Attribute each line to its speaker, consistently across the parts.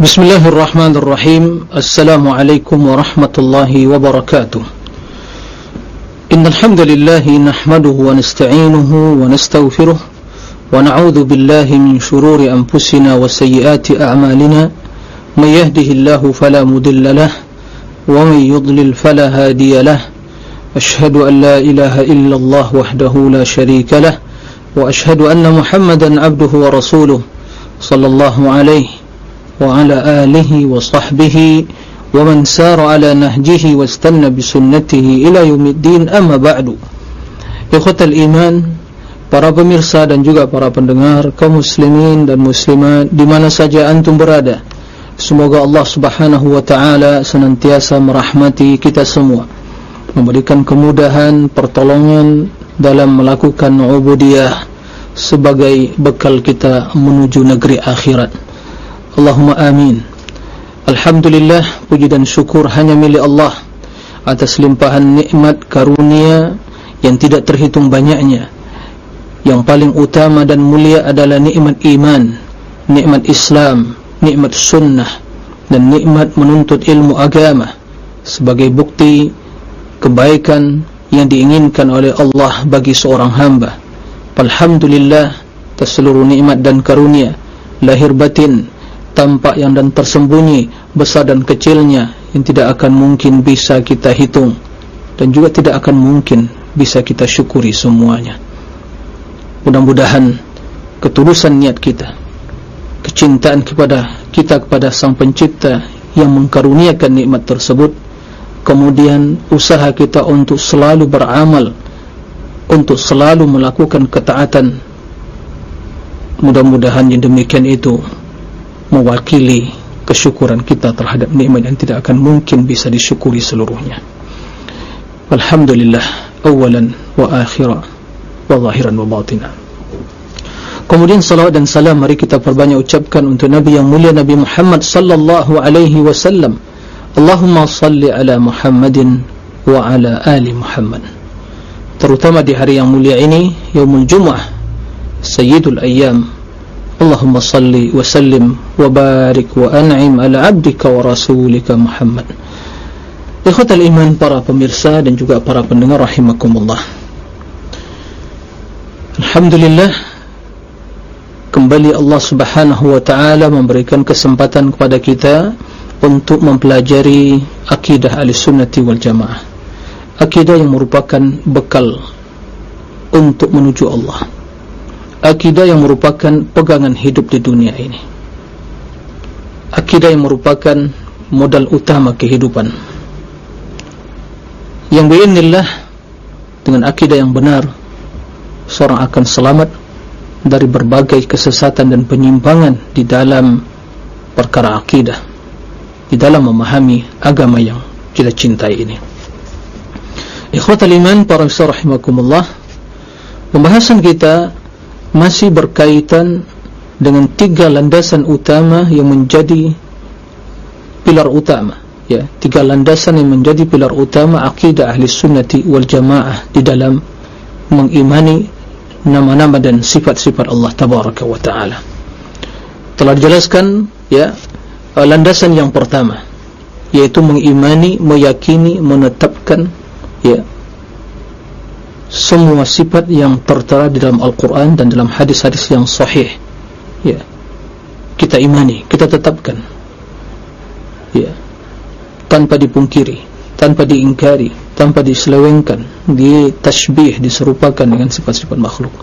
Speaker 1: بسم الله الرحمن الرحيم السلام عليكم ورحمة الله وبركاته إن الحمد لله نحمده ونستعينه ونستغفره ونعوذ بالله من شرور أنفسنا وسيئات أعمالنا من يهده الله فلا مدل له ومن يضلل فلا هادي له أشهد أن لا إله إلا الله وحده لا شريك له وأشهد أن محمدا عبده ورسوله صلى الله عليه وعلى آله وصحبه ومن سار على نهجه واستنى بسنته إلى يوم الدين أما بعد إخوة الإيمان para pemirsa dan juga para pendengar kaum muslimin dan muslimat di mana saja antum berada semoga Allah Subhanahu wa taala senantiasa merahmati kita semua memberikan kemudahan pertolongan dalam melakukan ubudiyah sebagai bekal kita menuju negeri akhirat Allahumma amin Alhamdulillah puji dan syukur hanya milik Allah atas limpahan nikmat karunia yang tidak terhitung banyaknya yang paling utama dan mulia adalah nikmat iman, nikmat Islam, nikmat sunnah dan nikmat menuntut ilmu agama sebagai bukti kebaikan yang diinginkan oleh Allah bagi seorang hamba. Alhamdulillah atas seluruh nikmat dan karunia lahir batin tampak yang dan tersembunyi besar dan kecilnya yang tidak akan mungkin bisa kita hitung. Dan juga tidak akan mungkin bisa kita syukuri semuanya. Mudah-mudahan ketulusan niat kita kecintaan kepada kita kepada sang pencipta yang mengkaruniakan nikmat tersebut kemudian usaha kita untuk selalu beramal untuk selalu melakukan ketaatan. Mudah-mudahan yang demikian itu mewakili kesyukuran kita terhadap nikmat yang tidak akan mungkin bisa disyukuri seluruhnya. Alhamdulillah awalan wa akhiran wa zahiran wa batina. Kemudian salawat dan salam mari kita perbanyak ucapkan untuk Nabi yang mulia Nabi Muhammad sallallahu alaihi wasallam. Allahumma salli ala Muhammadin wa ala ali Muhammad. Terutama di hari yang mulia ini yaumul jum'ah sayyidul ayyam Allahumma salli wa sallim wa barik wa an'im ala abdika Muhammad Ikhwatal iman para pemirsa dan juga para pendengar rahimakumullah Alhamdulillah kembali Allah Subhanahu wa taala memberikan kesempatan kepada kita untuk mempelajari akidah Ahlussunnah wal Jamaah. Akidah yang merupakan bekal untuk menuju Allah. Akidah yang merupakan pegangan hidup di dunia ini. Akidah yang merupakan modal utama kehidupan. Yang biiznillah dengan akidah yang benar seorang akan selamat dari berbagai kesesatan dan penyimpangan di dalam perkara akidah di dalam memahami agama yang kita cintai ini ikhwatal iman para misal rahimakumullah pembahasan kita masih berkaitan dengan tiga landasan utama yang menjadi pilar utama ya tiga landasan yang menjadi pilar utama akidah ahli sunnati wal jamaah di dalam mengimani nama-nama dan sifat-sifat Allah tabaraka wa taala. Telah dijelaskan ya landasan yang pertama yaitu mengimani, meyakini, menetapkan ya semua sifat yang tertera di dalam Al-Qur'an dan dalam hadis-hadis yang sahih. Ya. Kita imani, kita tetapkan. Ya. Tanpa dipungkiri, tanpa diingkari, tanpa diselewengkan, ditashbih, diserupakan dengan sifat-sifat makhluk.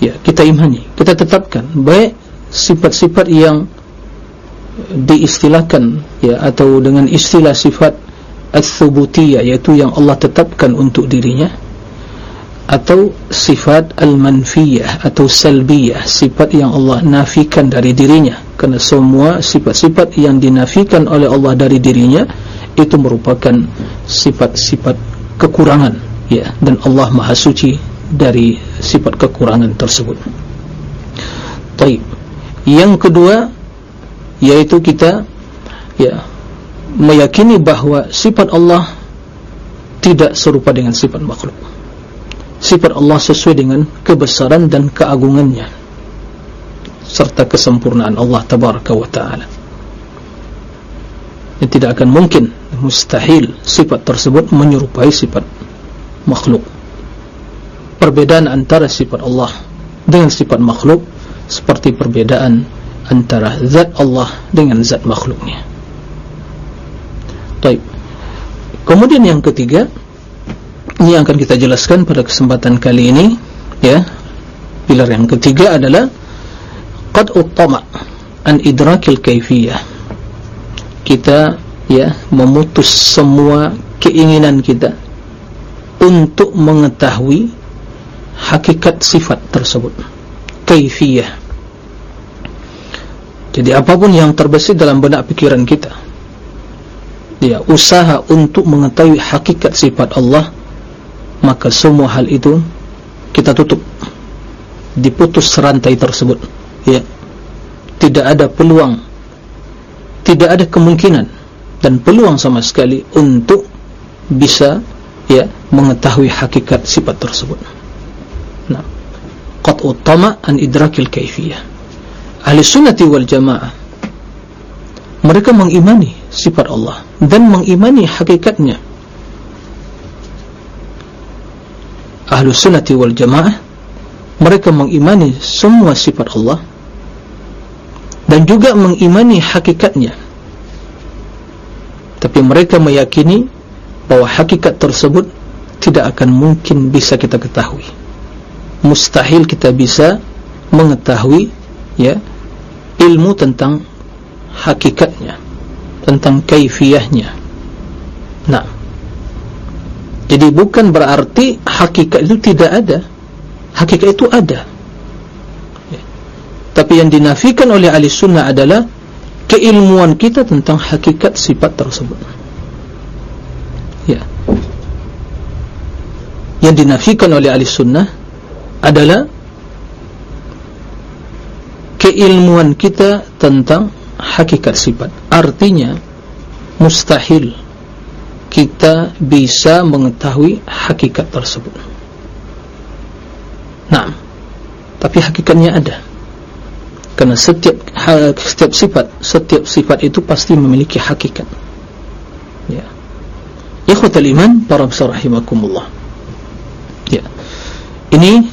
Speaker 1: Ya, kita imani, kita tetapkan baik sifat-sifat yang diistilahkan ya atau dengan istilah sifat ats-tsubutiyah yaitu yang Allah tetapkan untuk dirinya atau sifat al-manfiyah atau salbiyah sifat yang Allah nafikan dari dirinya karena semua sifat-sifat yang dinafikan oleh Allah dari dirinya itu merupakan sifat-sifat kekurangan ya dan Allah Maha Suci dari sifat kekurangan tersebut. Baik. Yang kedua yaitu kita ya meyakini bahawa sifat Allah tidak serupa dengan sifat makhluk. Sifat Allah sesuai dengan kebesaran dan keagungannya serta kesempurnaan Allah tabaraka wa taala. yang tidak akan mungkin mustahil sifat tersebut menyerupai sifat makhluk perbedaan antara sifat Allah dengan sifat makhluk seperti perbedaan antara zat Allah dengan zat makhluknya Baik. Kemudian yang ketiga ini akan kita jelaskan pada kesempatan kali ini ya. Pilar yang ketiga adalah qad uttama an idrakil kaifiyah. Kita ya memutus semua keinginan kita untuk mengetahui hakikat sifat tersebut. Kaifiyah. Jadi apapun yang terbesit dalam benak pikiran kita dia usaha untuk mengetahui hakikat sifat Allah maka semua hal itu kita tutup diputus rantai tersebut. Ya. Tidak ada peluang. Tidak ada kemungkinan dan peluang sama sekali untuk bisa ya mengetahui hakikat sifat tersebut. Nah. Qad utama an idrakil kaifiyah. Ahli sunnati wal jamaah. Mereka mengimani sifat Allah dan mengimani hakikatnya ahlu sunnati wal jamaah mereka mengimani semua sifat Allah dan juga mengimani hakikatnya. Tapi mereka meyakini bahwa hakikat tersebut tidak akan mungkin bisa kita ketahui. Mustahil kita bisa mengetahui ya ilmu tentang hakikatnya tentang kaifiyahnya. Nah jadi bukan berarti hakikat itu tidak ada. Hakikat itu ada. Tapi yang dinafikan oleh ahli sunnah adalah keilmuan kita tentang hakikat sifat tersebut. Ya. Yang dinafikan oleh ahli sunnah adalah keilmuan kita tentang hakikat sifat. Artinya mustahil kita bisa mengetahui hakikat tersebut. Nah tapi hakikatnya ada. Karena setiap setiap sifat setiap sifat itu pasti memiliki hakikat. Ya. Ikhwatal iman para rahimakumullah. Ya. Ini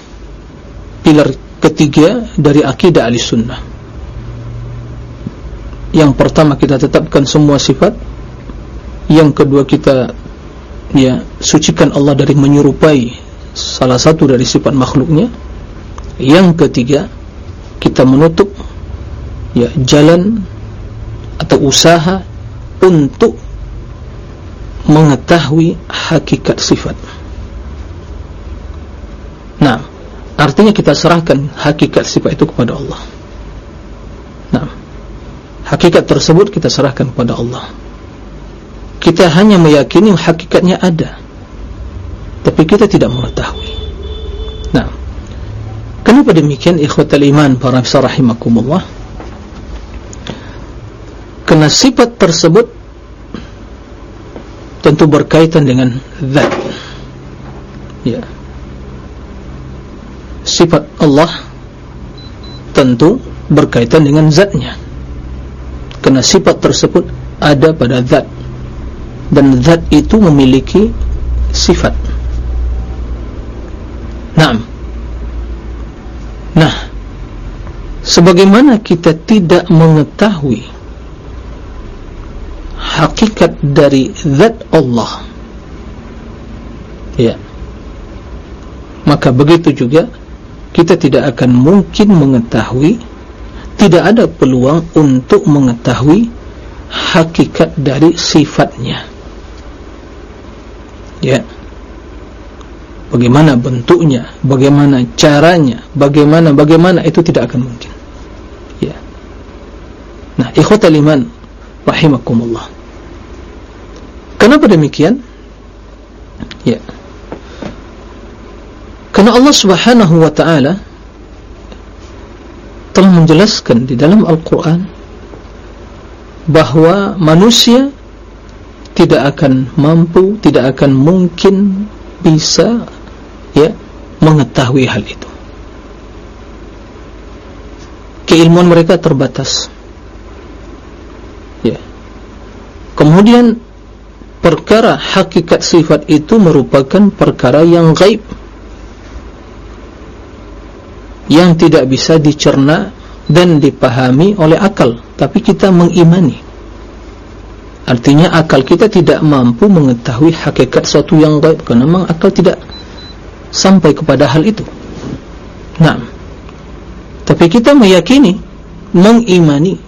Speaker 1: pilar ketiga dari akidah al-sunnah yang pertama kita tetapkan semua sifat yang kedua kita ya sucikan Allah dari menyerupai salah satu dari sifat makhluknya. Yang ketiga kita menutup ya jalan atau usaha untuk mengetahui hakikat sifat. Nah artinya kita serahkan hakikat sifat itu kepada Allah. Nah hakikat tersebut kita serahkan kepada Allah kita hanya meyakini hakikatnya ada. Tapi kita tidak mengetahui. Nah kenapa demikian ikhwatal iman para rahimakumullah? Kerana sifat tersebut tentu berkaitan dengan zat. Ya. Sifat Allah tentu berkaitan dengan zatnya. Kerana sifat tersebut ada pada zat dan zat itu memiliki sifat. Nah nah sebagaimana kita tidak mengetahui hakikat dari zat Allah ya maka begitu juga kita tidak akan mungkin mengetahui tidak ada peluang untuk mengetahui hakikat dari sifatnya ya. Bagaimana bentuknya bagaimana caranya bagaimana bagaimana itu tidak akan mungkin. Ya. Nah ikhwatal iman rahimakumullah. Kenapa demikian? Ya. Karena Allah subhanahu wa ta'ala telah menjelaskan di dalam Al-Quran bahawa manusia tidak akan mampu, tidak akan mungkin bisa ya mengetahui hal itu. Keilmuan mereka terbatas. Ya. kemudian perkara hakikat sifat itu merupakan perkara yang gaib yang tidak bisa dicerna dan dipahami oleh akal tapi kita mengimani artinya akal kita tidak mampu mengetahui hakikat suatu yang gaib kerana memang akal tidak sampai kepada hal itu. Nah tapi kita meyakini mengimani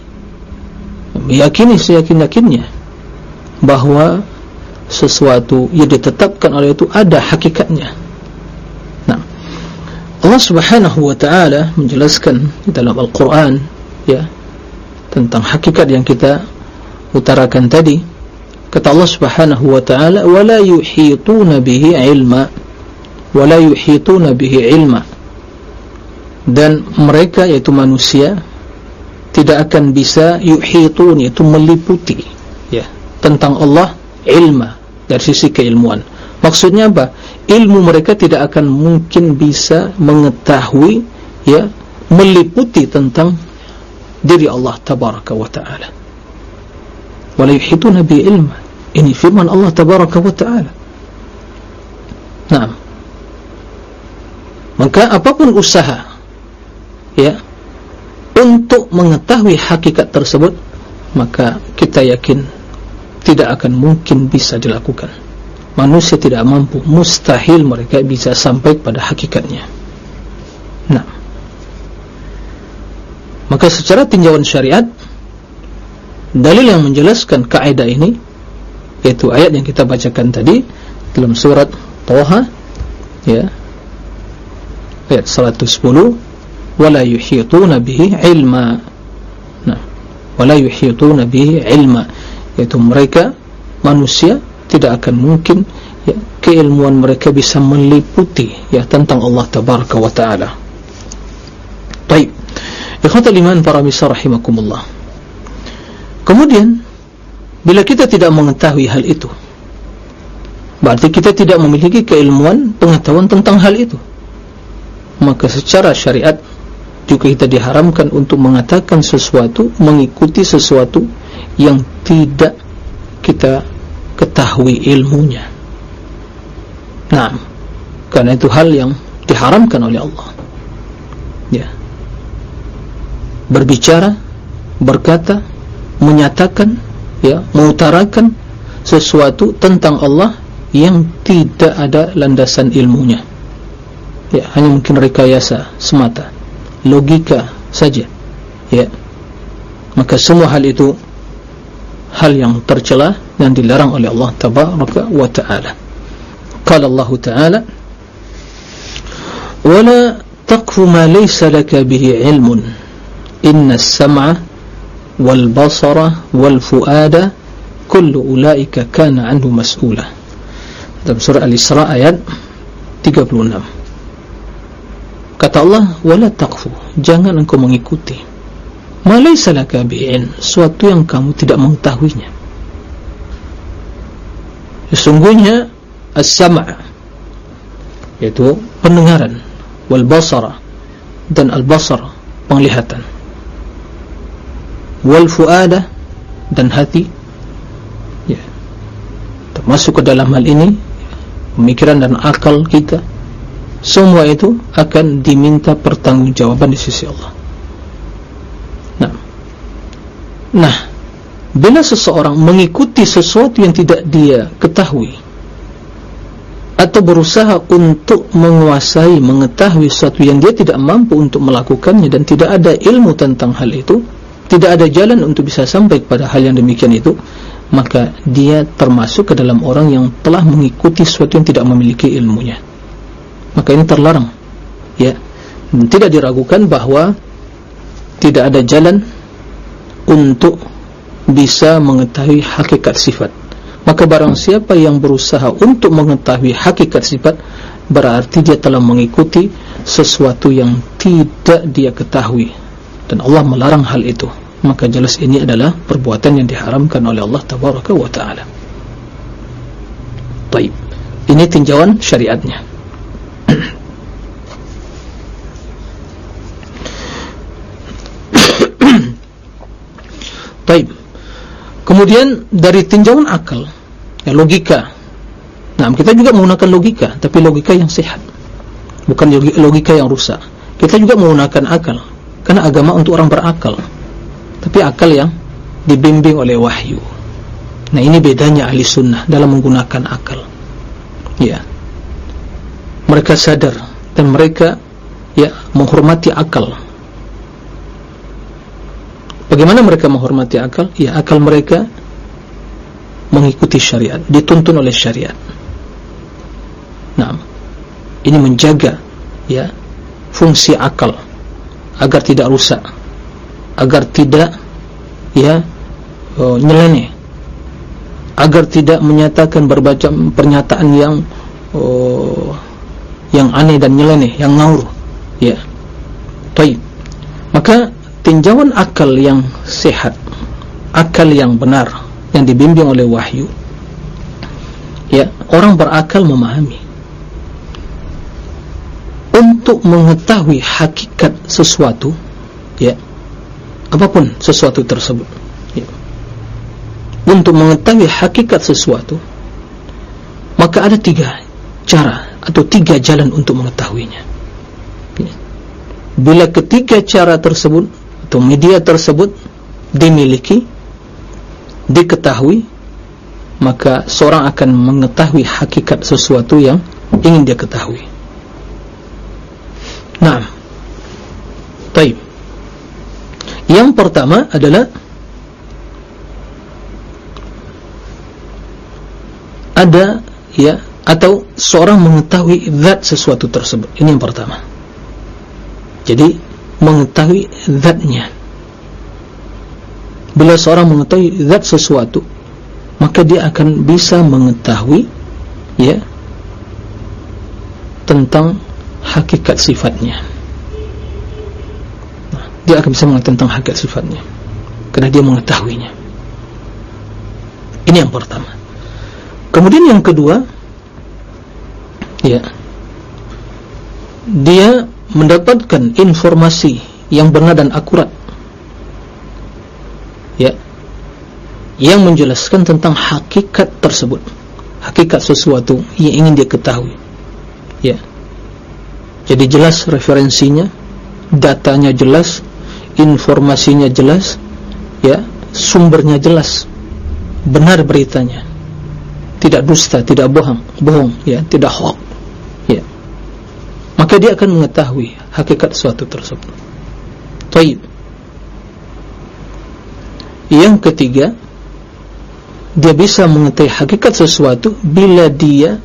Speaker 1: meyakini seyakin-yakinnya bahawa sesuatu yang ditetapkan oleh itu ada hakikatnya. Nah Allah subhanahu wa ta'ala menjelaskan dalam Al-Quran ya tentang hakikat yang kita utarakan tadi kata Allah subhanahu wa ta'ala wala yuhituna bihi ilma wala yuhituna bihi ilma. Dan mereka yaitu manusia tidak akan bisa yuhitun yaitu meliputi ya tentang Allah ilma dari sisi keilmuan. Maksudnya apa? Ilmu mereka tidak akan mungkin bisa mengetahui ya meliputi tentang diri Allah tabaraka wa taala wala yuhituna bi ilma ini firman Allah tabaraka wa taala. Nah maka apapun usaha ya untuk mengetahui hakikat tersebut maka kita yakin tidak akan mungkin bisa dilakukan. Manusia tidak mampu mustahil mereka bisa sampai pada hakikatnya. Nah maka secara tinjauan syariat dalil yang menjelaskan kaidah ini yaitu ayat yang kita bacakan tadi dalam surat Toha ya ayat 110 wala yuhituna bihi ilma nah wala yuhituna bihi ilma yaitu mereka manusia tidak akan mungkin ya, keilmuan mereka bisa meliputi ya tentang Allah tabaraka wa taala. Baik. Ikhwatul iman para misa rahimakumullah. Kemudian bila kita tidak mengetahui hal itu berarti kita tidak memiliki keilmuan pengetahuan tentang hal itu. Maka secara syariat juga kita diharamkan untuk mengatakan sesuatu mengikuti sesuatu yang tidak kita ketahui ilmunya. Nah karena itu hal yang diharamkan oleh Allah. Ya. Berbicara berkata menyatakan ya mengutarakan sesuatu tentang Allah yang tidak ada landasan ilmunya ya hanya mungkin rekayasa semata logika saja ya maka semua hal itu hal yang tercela dan dilarang oleh Allah tabaraka wa taala. Qala Allah taala: "Wala taqfu ma laysa laka bihi 'ilmun. Inna as-sam'a wal basara wal fu'ada kullu ulaika kana 'anhu mas'ula." Dalam surah Al-Isra ayat 36. Kata Allah, "Wala taqfu." Jangan engkau mengikuti Malaysa laka bi'in Suatu yang kamu tidak mengetahuinya Sesungguhnya As-sama' Yaitu pendengaran Wal-basara Dan al-basar Penglihatan Wal-fu'ada Dan hati. Ya. Termasuk ke dalam hal ini Pemikiran dan akal kita Semua itu akan diminta pertanggungjawaban di sisi Allah. Nah, bila seseorang mengikuti sesuatu yang tidak dia ketahui atau berusaha untuk menguasai, mengetahui sesuatu yang dia tidak mampu untuk melakukannya dan tidak ada ilmu tentang hal itu, tidak ada jalan untuk bisa sampai kepada hal yang demikian itu, maka dia termasuk ke dalam orang yang telah mengikuti sesuatu yang tidak memiliki ilmunya. Maka ini terlarang. Ya. Dan tidak diragukan bahawa tidak ada jalan untuk bisa mengetahui hakikat sifat maka barang siapa yang berusaha untuk mengetahui hakikat sifat berarti dia telah mengikuti sesuatu yang tidak dia ketahui dan Allah melarang hal itu. Maka jelas ini adalah perbuatan yang diharamkan oleh Allah tabaraka wa ta'ala. Baik ini tinjauan syariatnya. Baik. kemudian dari tinjauan akal ya logika. Nah kita juga menggunakan logika tapi logika yang sehat. Bukan logika yang rusak. Kita juga menggunakan akal karena agama untuk orang berakal. Tapi akal yang dibimbing oleh wahyu. Nah ini bedanya ahli sunnah dalam menggunakan akal. Ya. Mereka sadar dan mereka ya menghormati akal. Bagaimana mereka menghormati akal? Ya akal mereka mengikuti syariat dituntun oleh syariat. Nah ini menjaga ya fungsi akal agar tidak rusak agar tidak ya uh, nyeleneh agar tidak menyatakan berbaca pernyataan yang uh, yang aneh dan nyeleneh yang ngawur ya. Baik. Maka tinjauan akal yang sehat akal yang benar yang dibimbing oleh wahyu ya orang berakal memahami untuk mengetahui hakikat sesuatu ya apapun sesuatu tersebut ya. untuk mengetahui hakikat sesuatu maka ada tiga cara atau tiga jalan untuk mengetahuinya ya. bila ketiga cara tersebut atau media tersebut dimiliki diketahui maka seorang akan mengetahui hakikat sesuatu yang ingin dia ketahui Nah, taib. Yang pertama adalah ada ya atau seorang mengetahui zat sesuatu tersebut. Ini yang pertama. Jadi mengetahui zatnya. Bila seorang mengetahui zat sesuatu, maka dia akan bisa mengetahui ya tentang hakikat sifatnya. Dia akan bisa mengetahui tentang hakikat sifatnya. Karena dia mengetahuinya. Ini yang pertama. Kemudian yang kedua ya dia mendapatkan informasi yang benar dan akurat. Ya yang menjelaskan tentang hakikat tersebut. Hakikat sesuatu yang ingin dia ketahui. Ya jadi jelas referensinya datanya jelas informasinya jelas ya sumbernya jelas. Benar beritanya. Tidak dusta tidak bohong bohong ya tidak hoax ya. Maka dia akan mengetahui hakikat suatu tersebut. Baik yang ketiga dia bisa mengetahui hakikat sesuatu bila dia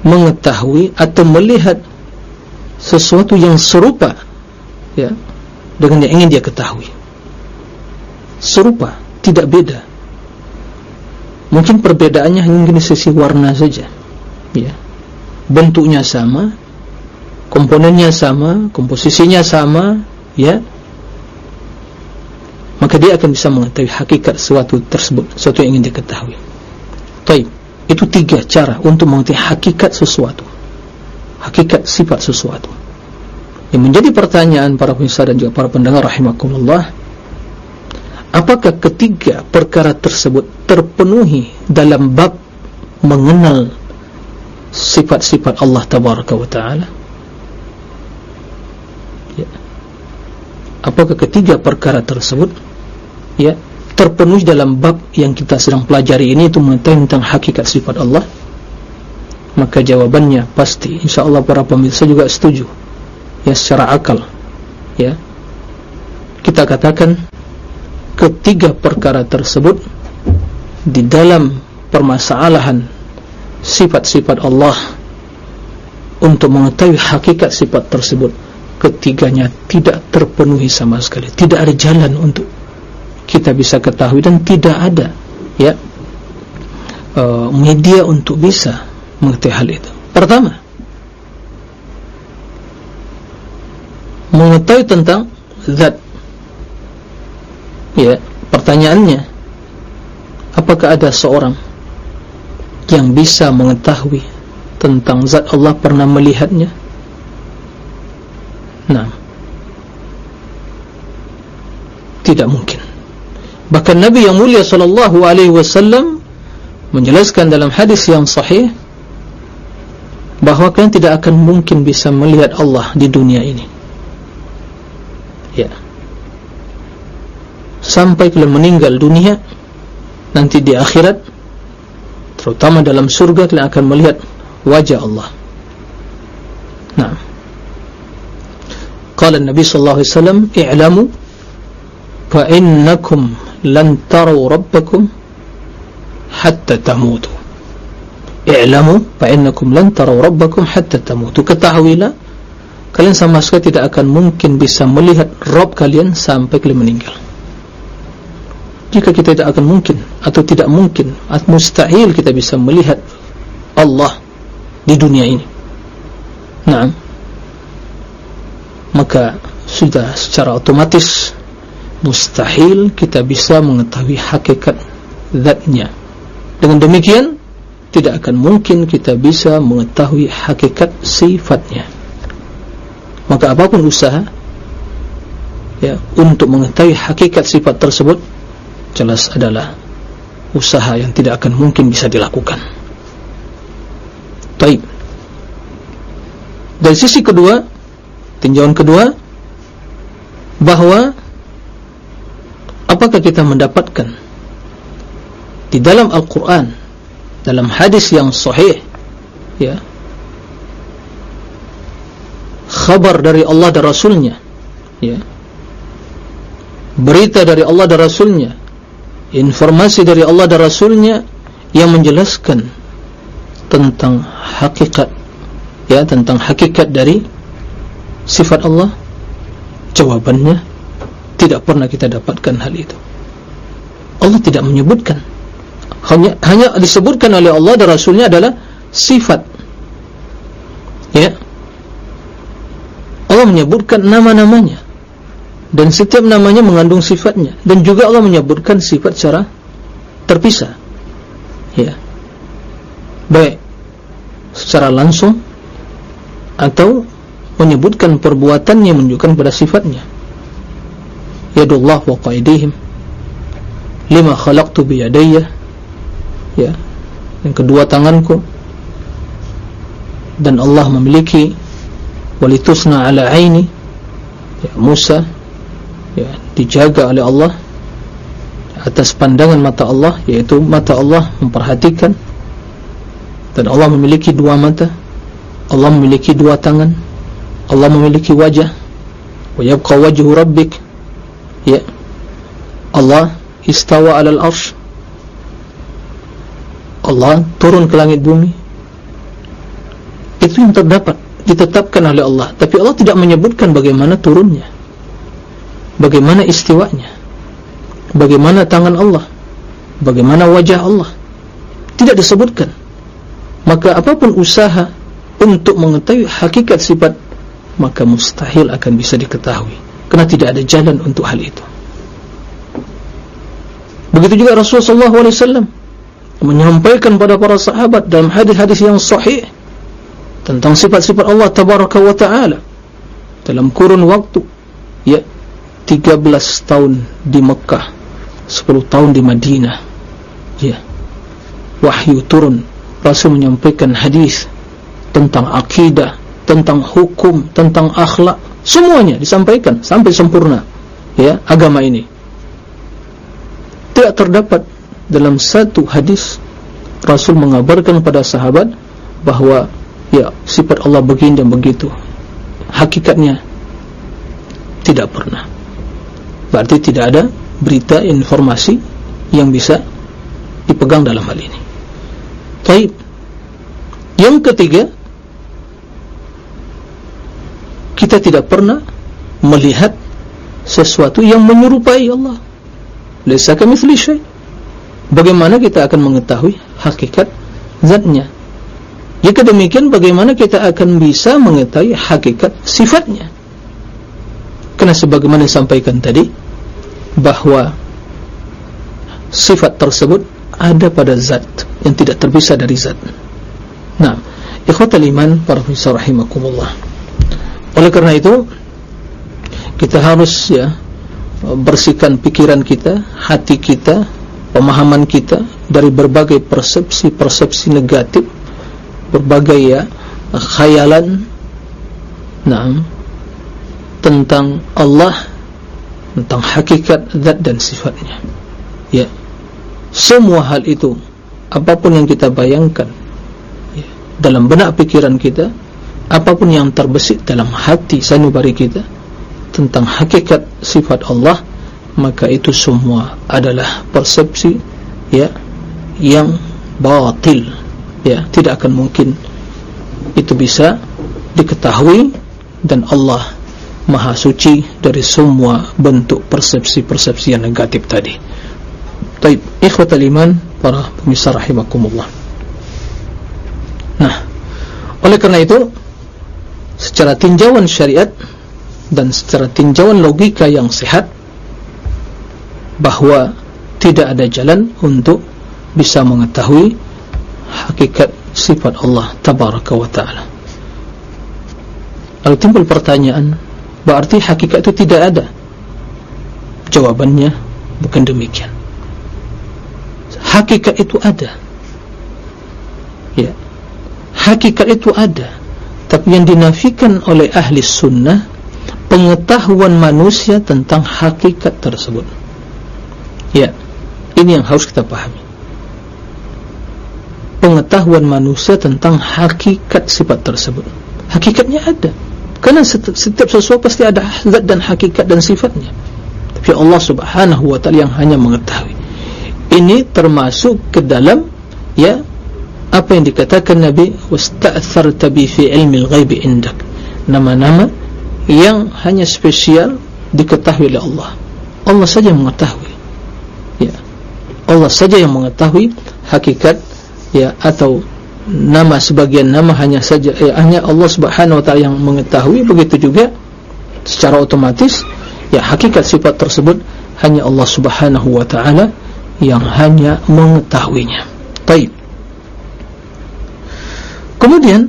Speaker 1: mengetahui atau melihat sesuatu yang serupa ya dengan yang ingin dia ketahui. Serupa tidak beda. Mungkin perbedaannya hanya di sisi warna saja ya. Bentuknya sama komponennya sama komposisinya sama ya. Maka dia akan bisa mengetahui hakikat sesuatu tersebut sesuatu yang ingin diketahui baik itu tiga cara untuk mengetahui hakikat sesuatu hakikat sifat sesuatu. Yang menjadi pertanyaan para pemirsa dan juga para pendengar rahimakumullah apakah ketiga perkara tersebut terpenuhi dalam bab mengenal sifat-sifat Allah tabaraka wa ta'ala? Ya. apakah ketiga perkara tersebut ya terpenuhi dalam bab yang kita sedang pelajari ini itu mengetahui tentang hakikat sifat Allah maka jawabannya pasti. Insyaallah para pemirsa juga setuju. Ya secara akal. Ya. Kita katakan ketiga perkara tersebut di dalam permasalahan sifat-sifat Allah untuk mengetahui hakikat sifat tersebut ketiganya tidak terpenuhi sama sekali. Tidak ada jalan untuk kita bisa ketahui dan tidak ada ya uh, media untuk bisa mengerti hal itu. Pertama mengetahui tentang zat. Ya pertanyaannya apakah ada seorang yang bisa mengetahui tentang zat Allah pernah melihatnya? Nah tidak mungkin. Bahkan Nabi yang mulia sallallahu alaihi wasallam menjelaskan dalam hadis yang sahih bahawa kalian tidak akan mungkin bisa melihat Allah di dunia ini. Ya. Sampai kalian meninggal dunia nanti di akhirat terutama dalam surga kalian akan melihat wajah Allah. Nah qala Nabi wasallam i'lamu fa innakum lan taru rabbakum hatta tamutu i'lamu fa innakum lan taru rabbakum hatta tamutu. Ketahuilah kalian sama sekali tidak akan mungkin bisa melihat Rabb kalian sampai kalian meninggal. Jika kita tidak akan mungkin atau tidak mungkin atau mustahil kita bisa melihat Allah di dunia ini. Nah maka sudah secara otomatis mustahil kita bisa mengetahui hakikat zatnya. Dengan demikian tidak akan mungkin kita bisa mengetahui hakikat sifatnya. Maka apapun usaha ya untuk mengetahui hakikat sifat tersebut jelas adalah usaha yang tidak akan mungkin bisa dilakukan. Baik. Dari sisi kedua tinjauan kedua bahawa apakah kita mendapatkan di dalam Al-Quran dalam hadis yang sahih ya. Khabar dari Allah dan Rasulnya ya. Berita dari Allah dan Rasulnya informasi dari Allah dan Rasulnya yang menjelaskan tentang hakikat ya tentang hakikat dari sifat Allah jawabannya tidak pernah kita dapatkan hal itu. Allah tidak menyebutkan hanya hanya disebutkan oleh Allah dan Rasulnya adalah sifat. Ya. Allah menyebutkan nama-namanya. Dan setiap namanya mengandung sifatnya. Dan juga Allah menyebutkan sifat secara terpisah. Ya. Baik. Secara langsung atau menyebutkan perbuatannya menunjukkan pada sifatnya. Yadullah wa qaidihim. Lima khalaqtu biyadayya ya. Yang kedua tanganku. Dan Allah memiliki walitusna ala aini. Ya Musa. Ya dijaga oleh Allah. Atas pandangan mata Allah yaitu mata Allah memperhatikan. Dan Allah memiliki dua mata. Allah memiliki dua tangan. Allah memiliki wajah. Wa yabqa wajhu rabbik. Ya. Allah istawa alal arsh Allah turun ke langit bumi. Itu yang terdapat ditetapkan oleh Allah. Tapi Allah tidak menyebutkan bagaimana turunnya bagaimana istiwanya bagaimana tangan Allah bagaimana wajah Allah. Tidak disebutkan. Maka apapun usaha untuk mengetahui hakikat sifat maka mustahil akan bisa diketahui. Karena tidak ada jalan untuk hal itu. Begitu juga Rasulullah SAW menyampaikan pada para sahabat dalam hadis-hadis yang sahih tentang sifat-sifat Allah tabaraka wa ta'ala dalam kurun waktu ya 13 tahun di Mekah 10 tahun di Madinah ya. Wahyu turun Rasul menyampaikan hadis tentang akidah tentang hukum, tentang akhlak semuanya disampaikan sampai sempurna ya agama ini. Tidak terdapat dalam satu hadis Rasul mengabarkan kepada sahabat bahawa ya sifat Allah begini dan begitu. Hakikatnya tidak pernah. Berarti tidak ada berita informasi yang bisa dipegang dalam hal ini. Baik yang ketiga kita tidak pernah melihat sesuatu yang menyerupai Allah. Laisa kamitsli syai bagaimana kita akan mengetahui hakikat zatnya? Jika demikian bagaimana kita akan bisa mengetahui hakikat sifatnya? Karena sebagaimana disampaikan tadi bahawa sifat tersebut ada pada zat yang tidak terpisah dari zat. Nah ikhwatal iman para pemirsa rahimakumullah. Oleh karena itu kita harus ya bersihkan pikiran kita hati kita pemahaman kita dari berbagai persepsi-persepsi negatif berbagai ya khayalan nah, tentang Allah tentang hakikat zat dan sifatnya. Ya. Semua hal itu apapun yang kita bayangkan ya, dalam benak pikiran kita apapun yang terbesit dalam hati sanubari kita tentang hakikat sifat Allah maka itu semua adalah persepsi ya yang batil ya. Tidak akan mungkin itu bisa diketahui dan Allah maha suci dari semua bentuk persepsi-persepsi yang negatif tadi. Taib. Ikhwatal iman para pemirsa rahimakumullah. Nah oleh karena itu secara tinjauan syariat dan secara tinjauan logika yang sehat bahawa tidak ada jalan untuk bisa mengetahui hakikat sifat Allah tabaraka wa ta'ala. Lalu timbul pertanyaan berarti hakikat itu tidak ada? Jawabannya bukan demikian. Hakikat itu ada. Ya. Hakikat itu ada. Tapi yang dinafikan oleh ahli sunnah pengetahuan manusia tentang hakikat tersebut ya ini yang harus kita pahami. Pengetahuan manusia tentang hakikat sifat tersebut. Hakikatnya ada. Kerana setiap, sesuatu pasti ada zat dan hakikat dan sifatnya. Tapi Allah subhanahu wa ta'ala yang hanya mengetahui. Ini termasuk ke dalam ya apa yang dikatakan Nabi wasta'atharta bi fi ilmi al-ghaibi indak. Nama-nama yang hanya spesial diketahui oleh Allah. Allah saja mengetahui Allah saja yang mengetahui hakikat ya atau nama sebagian nama hanya saja ya, hanya Allah Subhanahu wa taala yang mengetahui begitu juga secara otomatis ya hakikat sifat tersebut hanya Allah Subhanahu wa taala yang hanya mengetahuinya. Baik. Kemudian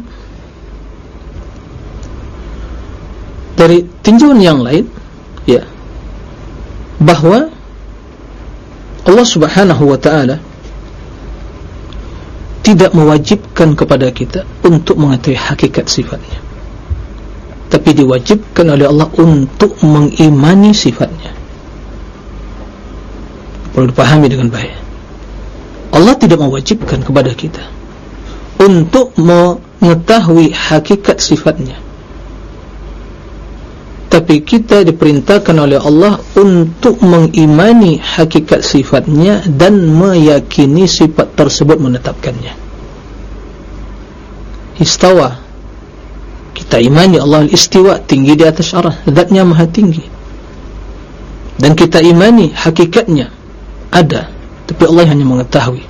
Speaker 1: dari tinjauan yang lain ya bahwa Allah Subhanahu wa taala tidak mewajibkan kepada kita untuk mengetahui hakikat sifatnya. Tapi diwajibkan oleh Allah untuk mengimani sifatnya. Perlu dipahami dengan baik. Allah tidak mewajibkan kepada kita untuk mengetahui hakikat sifatnya tapi kita diperintahkan oleh Allah untuk mengimani hakikat sifatnya dan meyakini sifat tersebut menetapkannya. Istawa. Kita imani Allah istiwa tinggi di atas arah zatnya maha tinggi. Dan kita imani hakikatnya ada tapi Allah hanya mengetahui.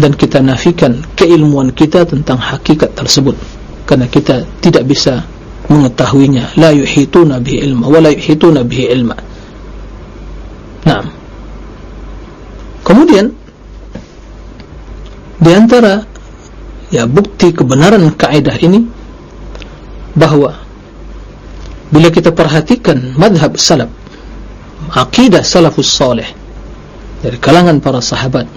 Speaker 1: Dan kita nafikan keilmuan kita tentang hakikat tersebut. Karena kita tidak bisa mengetahuinya. La yuhituna bihi ilma wa la yuhituna bihi ilma. Nah kemudian di antara ya bukti kebenaran kaidah ini bahwa bila kita perhatikan madhab salaf akidah salafus salih dari kalangan para sahabat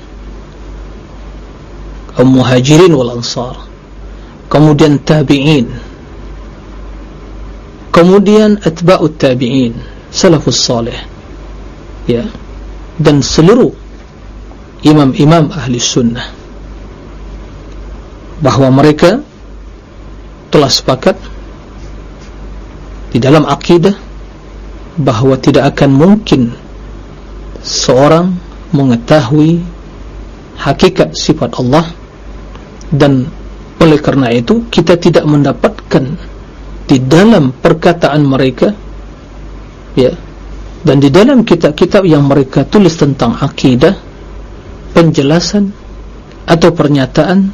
Speaker 1: kaum muhajirin wal ansar kemudian tabi'in kemudian atba'ut tabi'in salafus salih. Ya. Dan seluruh imam-imam ahli sunnah. Bahawa mereka telah sepakat di dalam akidah bahawa tidak akan mungkin seorang mengetahui hakikat sifat Allah. Dan oleh karena itu kita tidak mendapatkan di dalam perkataan mereka ya dan di dalam kitab-kitab yang mereka tulis tentang akidah penjelasan atau pernyataan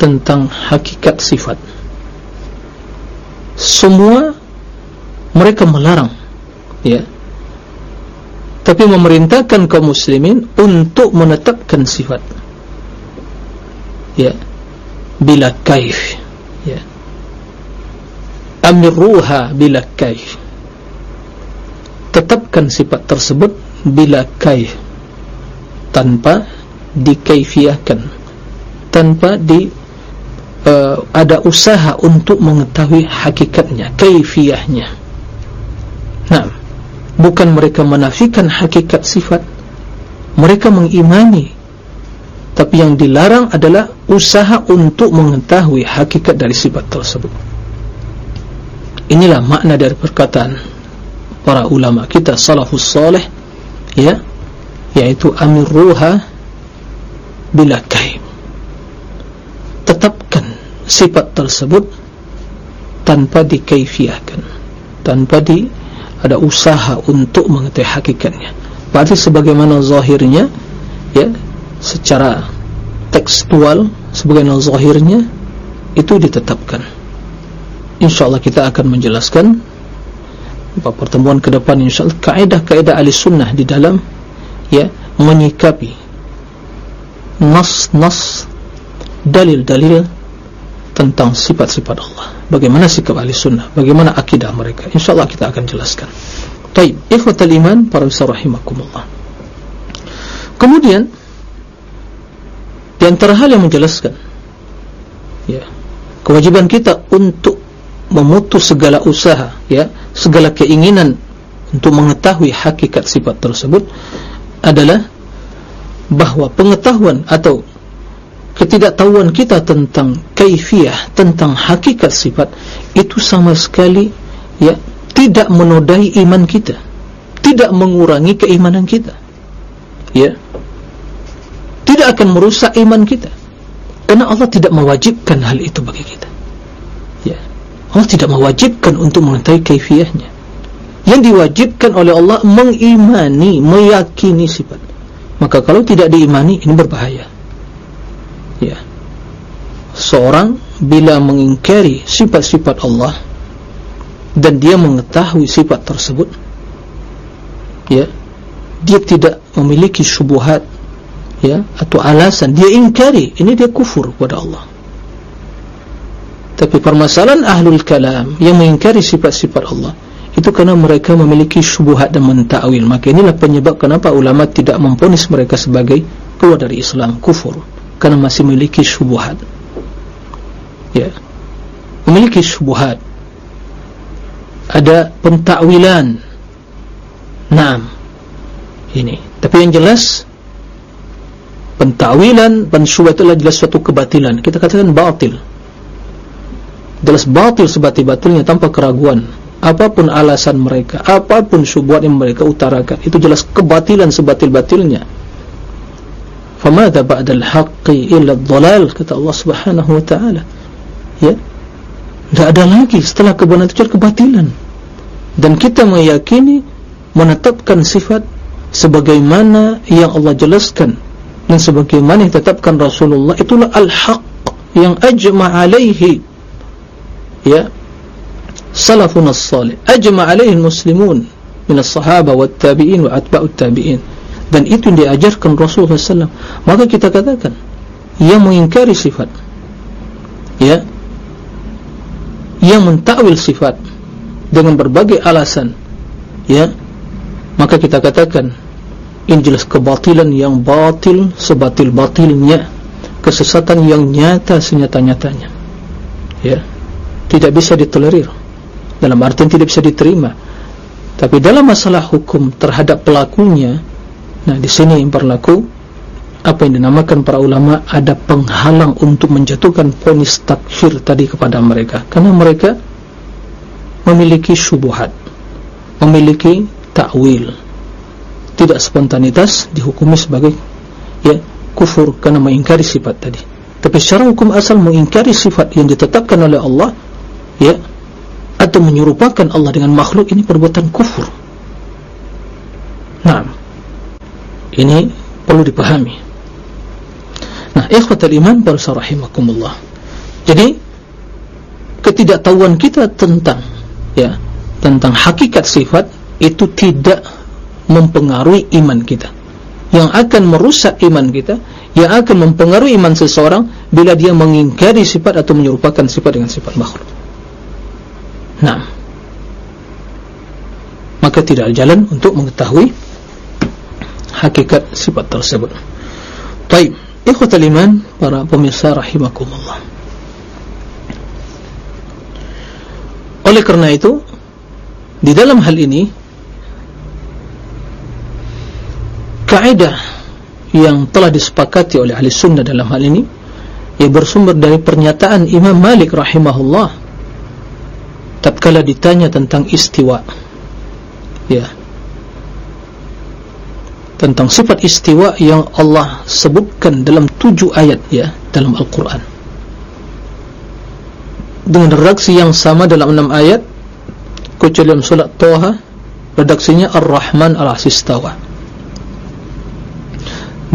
Speaker 1: tentang hakikat sifat. Semua mereka melarang ya. Tapi memerintahkan kaum muslimin untuk menetapkan sifat ya bila kaif amiruha bila kaif tetapkan sifat tersebut bila kaif tanpa dikaifiahkan. Tanpa di uh, ada usaha untuk mengetahui hakikatnya kaifiahnya. Nah bukan mereka menafikan hakikat sifat. Mereka mengimani. Tapi yang dilarang adalah usaha untuk mengetahui hakikat dari sifat tersebut inilah makna dari perkataan para ulama kita salafus salih ya yaitu amir ruha bila kaib tetapkan sifat tersebut tanpa dikaifiahkan tanpa di ada usaha untuk mengetahui hakikatnya. Berarti sebagaimana zahirnya ya secara tekstual sebagaimana zahirnya itu ditetapkan insyaallah kita akan menjelaskan pada pertemuan ke depan insyaallah kaidah-kaidah ahli sunnah di dalam ya menyikapi nas-nas dalil-dalil tentang sifat-sifat Allah. Bagaimana sikap ahli sunnah? Bagaimana akidah mereka? Insyaallah kita akan jelaskan. Baik ikhwatal iman para rahimakumullah. Kemudian di antara hal yang menjelaskan ya kewajiban kita untuk memutus segala usaha ya segala keinginan untuk mengetahui hakikat sifat tersebut adalah bahawa pengetahuan atau ketidaktahuan kita tentang kaifiah tentang hakikat sifat itu sama sekali ya tidak menodai iman kita tidak mengurangi keimanan kita ya. Tidak akan merusak iman kita. Karena Allah tidak mewajibkan hal itu bagi kita Allah tidak mewajibkan untuk mengetahui kaifiahnya. Yang diwajibkan oleh Allah mengimani, meyakini sifat. Maka kalau tidak diimani ini berbahaya. Ya. Seorang bila mengingkari sifat-sifat Allah dan dia mengetahui sifat tersebut ya dia tidak memiliki syubhat ya atau alasan dia ingkari ini dia kufur kepada Allah tapi permasalahan ahlul kalam yang mengingkari sifat-sifat Allah itu karena mereka memiliki syubhat dan mentakwil. Maka inilah penyebab kenapa ulama tidak memponis mereka sebagai keluar dari Islam, kufur. Karena masih memiliki syubhat. Ya. Memiliki syubhat. Ada pentakwilan. Naam. Ini. Tapi yang jelas pentakwilan dan syubhat adalah jelas suatu kebatilan. Kita katakan batil jelas batil sebati-batilnya tanpa keraguan. Apapun alasan mereka apapun syubhat yang mereka utarakan itu jelas kebatilan sebatil-batilnya. Famadha ba'dal haqqi illa dhalal kata Allah subhanahu wa ta'ala. Ya? Tidak ada lagi setelah kebenaran itu kebatilan. Dan kita meyakini menetapkan sifat sebagaimana yang Allah jelaskan dan sebagaimana yang ditetapkan Rasulullah itulah al-haq yang ajma' alaihi ya. Salafun as-salih. Ajma' alaihi muslimun min as-sahaba wa tabi'in wa atba'ut tabi'in dan itu diajarkan Rasulullah SAW maka kita katakan yang mengingkari sifat ya yang mentakwil sifat dengan berbagai alasan ya maka kita katakan ini jelas kebatilan yang batil sebatil-batilnya kesesatan yang nyata senyata-nyatanya ya tidak bisa ditolerir. Dalam artian tidak bisa diterima. Tapi dalam masalah hukum terhadap pelakunya nah di sini yang berlaku apa yang dinamakan para ulama ada penghalang untuk menjatuhkan ponis takfir tadi kepada mereka. Karena mereka memiliki syubuhat memiliki takwil tidak spontanitas dihukumi sebagai ya kufur karena mengingkari sifat tadi. Tapi secara hukum asal mengingkari sifat yang ditetapkan oleh Allah ya. Atau menyerupakan Allah dengan makhluk ini perbuatan kufur. Nah ini perlu dipahami. Nah ikhwatal iman barisarahimakumullah jadi ketidaktahuan kita tentang ya tentang hakikat sifat itu tidak mempengaruhi iman kita. Yang akan merusak iman kita yang akan mempengaruhi iman seseorang bila dia mengingkari sifat atau menyerupakan sifat dengan sifat makhluk Nah, maka tidak ada jalan untuk mengetahui hakikat sifat tersebut. Baik ikhwatal iman para pemirsa rahimakumullah. Oleh kerana itu di dalam hal ini kaidah yang telah disepakati oleh ahli sunnah dalam hal ini ia bersumber dari pernyataan Imam Malik rahimahullah tatkala ditanya tentang istiwa ya tentang sifat istiwa yang Allah sebutkan dalam tujuh ayat ya dalam Al-Quran. Dengan redaksi yang sama dalam enam ayat kecuali dalam surat Toha redaksinya Ar-Rahman Al-Asistawa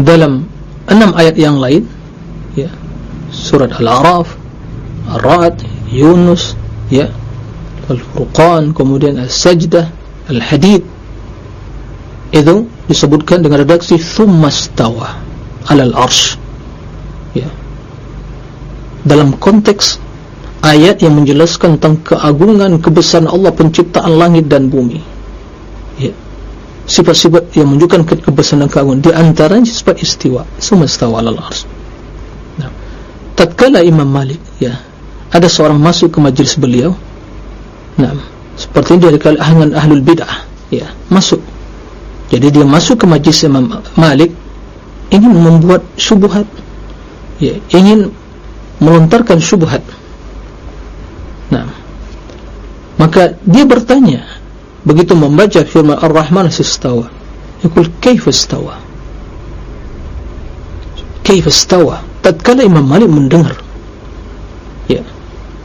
Speaker 1: dalam enam ayat yang lain ya surat Al-A'raf Ar-Ra'd Yunus ya Al-Furqan kemudian Al-Sajdah Al-Hadid. Itu disebutkan dengan redaksi thumma stawa alal arsh. Ya. Dalam konteks ayat yang menjelaskan tentang keagungan kebesaran Allah penciptaan langit dan bumi. Ya. Sifat-sifat yang menunjukkan kebesaran dan keagungan. Di antaranya sifat istiwa semastawa alal ars nah. Tatkala Imam Malik ya ada seorang masuk ke majlis beliau nah seperti dari kalangan ahlul bid'ah. Ya masuk. Jadi dia masuk ke majlis Imam Malik ingin membuat syubhat. Ya ingin melontarkan syubhat. Nah maka dia bertanya begitu membaca firman Ar-Rahman istawa. Yaqul kaifa istawa? Kaifa istawa? Tatkala Imam Malik mendengar ya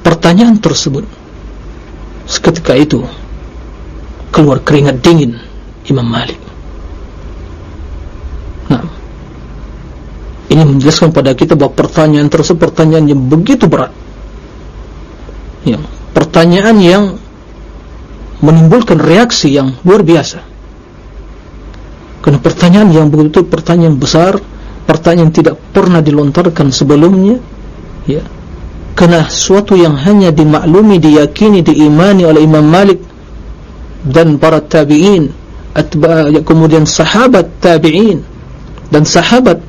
Speaker 1: pertanyaan tersebut seketika itu keluar keringat dingin Imam Malik. Nah ini menjelaskan pada kita bahawa pertanyaan tersebut pertanyaan yang begitu berat. Ya, pertanyaan yang menimbulkan reaksi yang luar biasa. Kerana pertanyaan yang begitu pertanyaan besar pertanyaan tidak pernah dilontarkan sebelumnya ya kerana suatu yang hanya dimaklumi diyakini diimani oleh Imam Malik dan para tabi'in kemudian sahabat tabi'in dan sahabat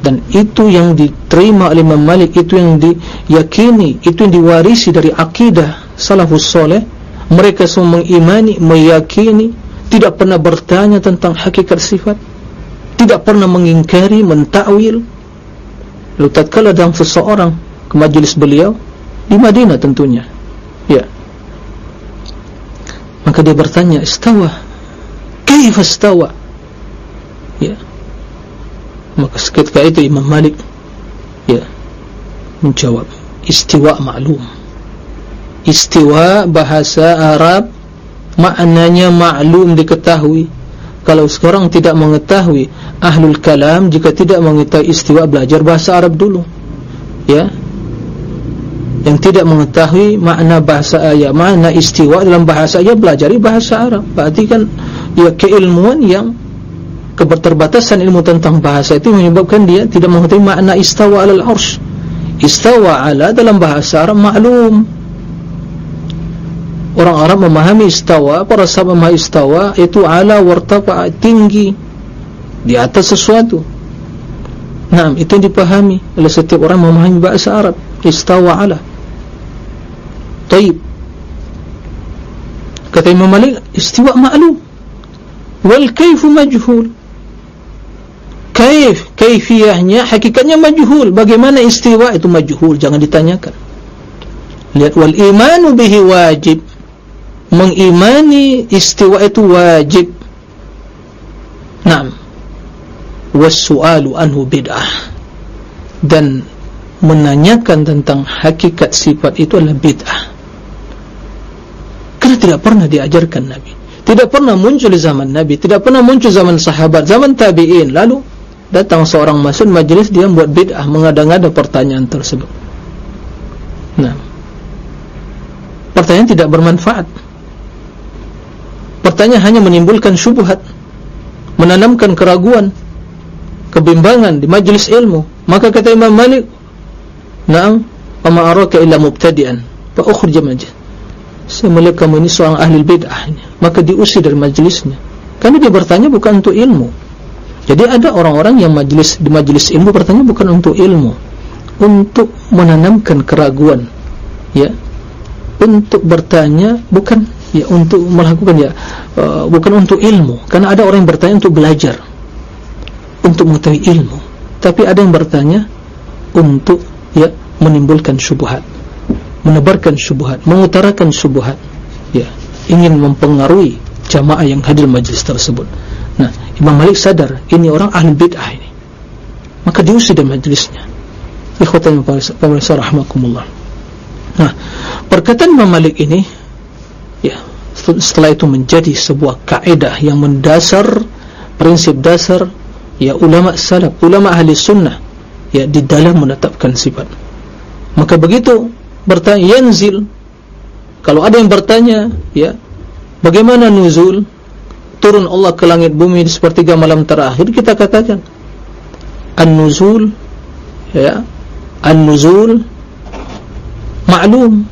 Speaker 1: dan itu yang diterima oleh Imam Malik itu yang diyakini itu yang diwarisi dari akidah salafus soleh mereka semua mengimani, meyakini tidak pernah bertanya tentang hakikat sifat tidak pernah mengingkari, mentakwil. Lalu tatkala dalam seseorang ke majlis beliau? Di Madinah tentunya. Ya. Maka dia bertanya istawa? Kaifa istawa? Ya. Maka seketika itu Imam Malik ya menjawab istiwa maklum istiwa bahasa Arab maknanya maklum diketahui. Kalau sekarang tidak mengetahui ahlul kalam jika tidak mengetahui istiwa belajar bahasa Arab dulu. Ya yang tidak mengetahui makna bahasa ayat makna istiwa dalam bahasa ayat belajari bahasa Arab. Berarti kan ya keilmuan yang keterbatasan ilmu tentang bahasa itu menyebabkan dia tidak mengetahui makna istawa alal arsh. Istawa ala dalam bahasa Arab maklum. Orang Arab memahami istawa para sahabat memahami istawa itu ala wartafa tinggi di atas sesuatu. Nah itu yang dipahami oleh setiap orang memahami bahasa Arab. Istawa ala taib. Kata Imam Malik istiwa ma'lum wal kaifu majhul. Kaif kaifiyahnya hakikatnya majhul. Bagaimana istiwa itu majhul? Jangan ditanyakan. Lihat wal imanu bihi wajib. Mengimani istiwa itu wajib. Naam. Wasu'alu anhu bid'ah. Dan menanyakan tentang hakikat sifat itu adalah bid'ah tidak pernah diajarkan Nabi. Tidak pernah muncul di zaman Nabi. Tidak pernah muncul zaman sahabat zaman tabi'in. Lalu datang seorang masuk majlis dia buat bid'ah mengada-ngada pertanyaan tersebut. Nah. Pertanyaan tidak bermanfaat. Pertanyaan hanya menimbulkan syubhat menanamkan keraguan kebimbangan di majlis ilmu. Maka kata Imam Malik na'am ama araka illa mubtadi'an fa ukhrij majlis melihat kamu ini seorang ahli bid'ah maka diusir dari majlisnya. Karena dia bertanya bukan untuk ilmu. Jadi ada orang-orang yang majlis di majlis ilmu bertanya bukan untuk ilmu. Untuk menanamkan keraguan. Ya. Untuk bertanya bukan ya untuk melakukan ya uh, bukan untuk ilmu. Karena ada orang yang bertanya untuk belajar. Untuk mengetahui ilmu. Tapi ada yang bertanya untuk ya menimbulkan syubhat menebarkan syubhat, mengutarakan syubhat ya, ingin mempengaruhi jamaah yang hadir majlis tersebut. Nah, Imam Malik sadar ini orang ahli bid'ah ini. Maka diusir dari majlisnya. Ikhwatan pemirsa rahmakumullah nah, perkataan Imam Malik ini ya, setelah itu menjadi sebuah kaedah yang mendasar prinsip dasar ya ulama salaf, ulama ahli sunnah ya di dalam menetapkan sifat. Maka begitu bertanya yanzil. Kalau ada yang bertanya ya bagaimana nuzul? Turun Allah ke langit bumi di sepertiga malam terakhir kita katakan an-nuzul ya an-nuzul ma'lum.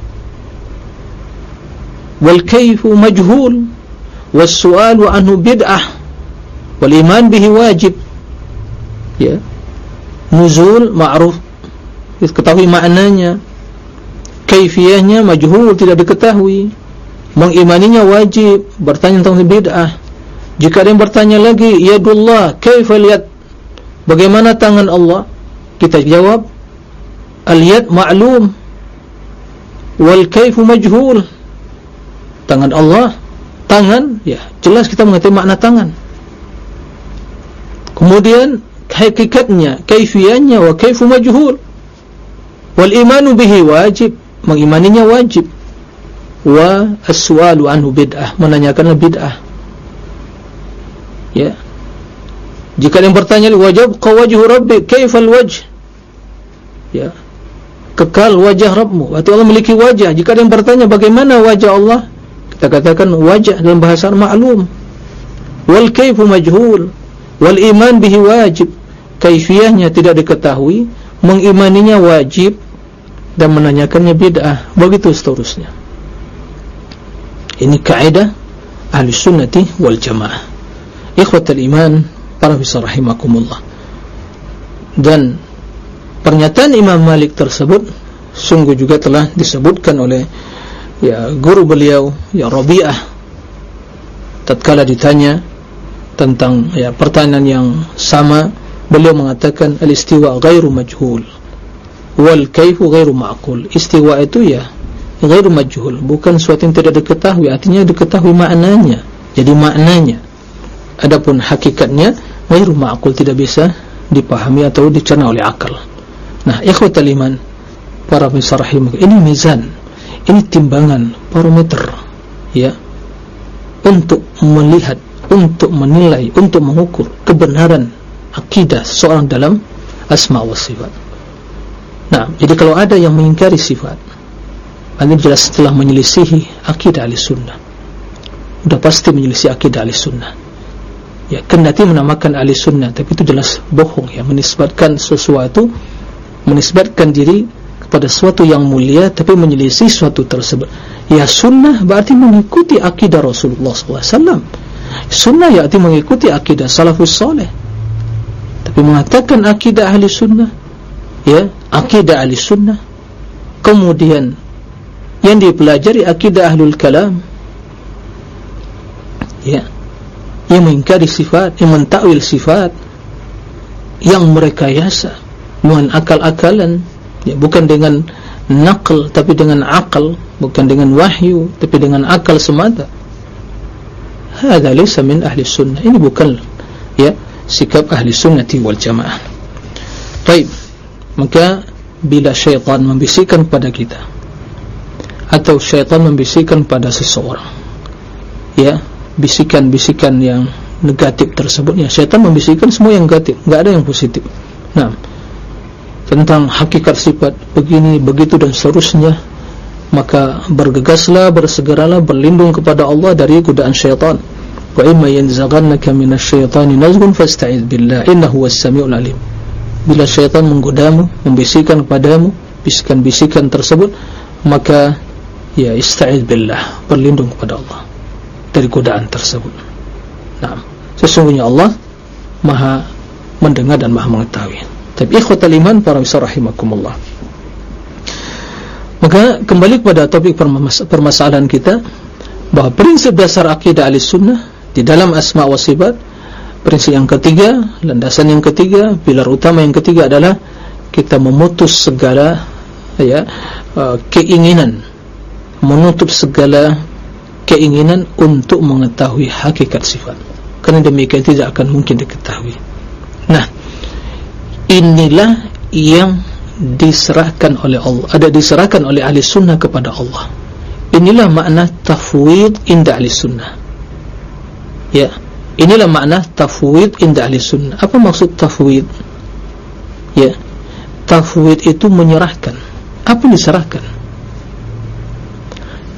Speaker 1: Wal kayfu majhul was su'alu anhu bid'ah wal iman bihi wajib ya nuzul ma'ruf. Diketahui maknanya kaifiyahnya majhul tidak diketahui. Mengimaninya wajib bertanya tentang bid'ah. Jika ada yang bertanya lagi yadullah kaifa liyad bagaimana tangan Allah? Kita jawab al-yad ma'lum wal kaifu majhul. Tangan Allah tangan ya jelas kita mengerti makna tangan. Kemudian hakikatnya kaifiyahnya wa kaifu majhul. Wal imanu bihi wajib mengimaninya wajib. Wa aswalu anhu bid'ah. Menanyakan bid'ah. Ya. Jika yang bertanya wajib qawajhu rabbi? Kaifal wajh? Ya. Kekal wajah Rabbmu. Berarti Allah memiliki wajah. Jika yang bertanya bagaimana wajah Allah? Kita katakan wajah dalam bahasa maklum wal kaifu majhul? Wal iman bihi wajib. Kaifiyahnya tidak diketahui. Mengimaninya wajib dan menanyakannya bid'ah. Begitu seterusnya. Ini kaidah ahli sunnati wal jamaah. Ikhwatal iman para bisa rahimakumullah. Dan pernyataan Imam Malik tersebut sungguh juga telah disebutkan oleh ya guru beliau ya Rabi'ah. Tatkala ditanya tentang ya pertanyaan yang sama beliau mengatakan al-istiwa ghairu majhul wal kaifu ghairu ma'qul. Istiwa itu ya ghairu majhul. Bukan sesuatu yang tidak diketahui. Artinya diketahui maknanya. Jadi maknanya. Adapun hakikatnya ghairu ma'qul tidak bisa dipahami atau dicerna oleh akal. Nah ikhwatal iman para misarahim ini mizan ini timbangan parameter ya untuk melihat untuk menilai untuk mengukur kebenaran akidah seorang dalam asma wa sifat Nah, jadi kalau ada yang mengingkari sifat, ini jelas telah menyelisihi akidah ahli sunnah. Sudah pasti menyelisihi akidah ahli sunnah. Ya, kendati menamakan ahli sunnah, tapi itu jelas bohong ya, menisbatkan sesuatu, menisbatkan diri kepada sesuatu yang mulia, tapi menyelisihi sesuatu tersebut. Ya, sunnah berarti mengikuti akidah Rasulullah SAW. Sunnah ya, berarti mengikuti akidah salafus soleh. Tapi mengatakan akidah ahli sunnah, ya akidah ahli sunnah. Kemudian yang dipelajari akidah ahlul kalam. Ya yang mengingkari sifat yang mentakwil sifat. Yang mereka yasa dengan akal-akalan. Ya, bukan dengan nakal tapi dengan akal. Bukan dengan wahyu tapi dengan akal semata. Hadha laysa min ahli sunnah. Ini bukan ya sikap ahli sunnati wal jamaah. Baik maka bila syaitan membisikkan pada kita atau syaitan membisikkan pada seseorang ya bisikan-bisikan yang negatif tersebut ya syaitan membisikkan semua yang negatif enggak ada yang positif. Nah tentang hakikat sifat begini begitu dan seterusnya maka bergegaslah bersegeralah berlindung kepada Allah dari godaan syaitan. Wa imma yanzaghannaka minasyaitani nazghun fasta'iz billah innahu was-sami'ul alim bila syaitan menggodamu, membisikkan kepadamu bisikan-bisikan tersebut, maka ya ista'id billah berlindung kepada Allah dari godaan tersebut. Nah sesungguhnya Allah maha mendengar dan maha mengetahui. Tapi ikhwatal iman para wisar rahimakumullah. Maka kembali kepada topik permasalahan kita bahawa prinsip dasar akidah ahli sunnah di dalam asma wa sifat prinsip yang ketiga landasan yang ketiga pilar utama yang ketiga adalah kita memutus segala ya uh, keinginan menutup segala keinginan untuk mengetahui hakikat sifat. Kerana demikian tidak akan mungkin diketahui. Nah inilah yang diserahkan oleh Allah ada diserahkan oleh ahli sunnah kepada Allah. Inilah makna tafwid inda ahli sunnah. Ya inilah makna tafwid inda ahli sunnah. Apa maksud tafwid? Ya. Tafwid itu menyerahkan. Apa diserahkan?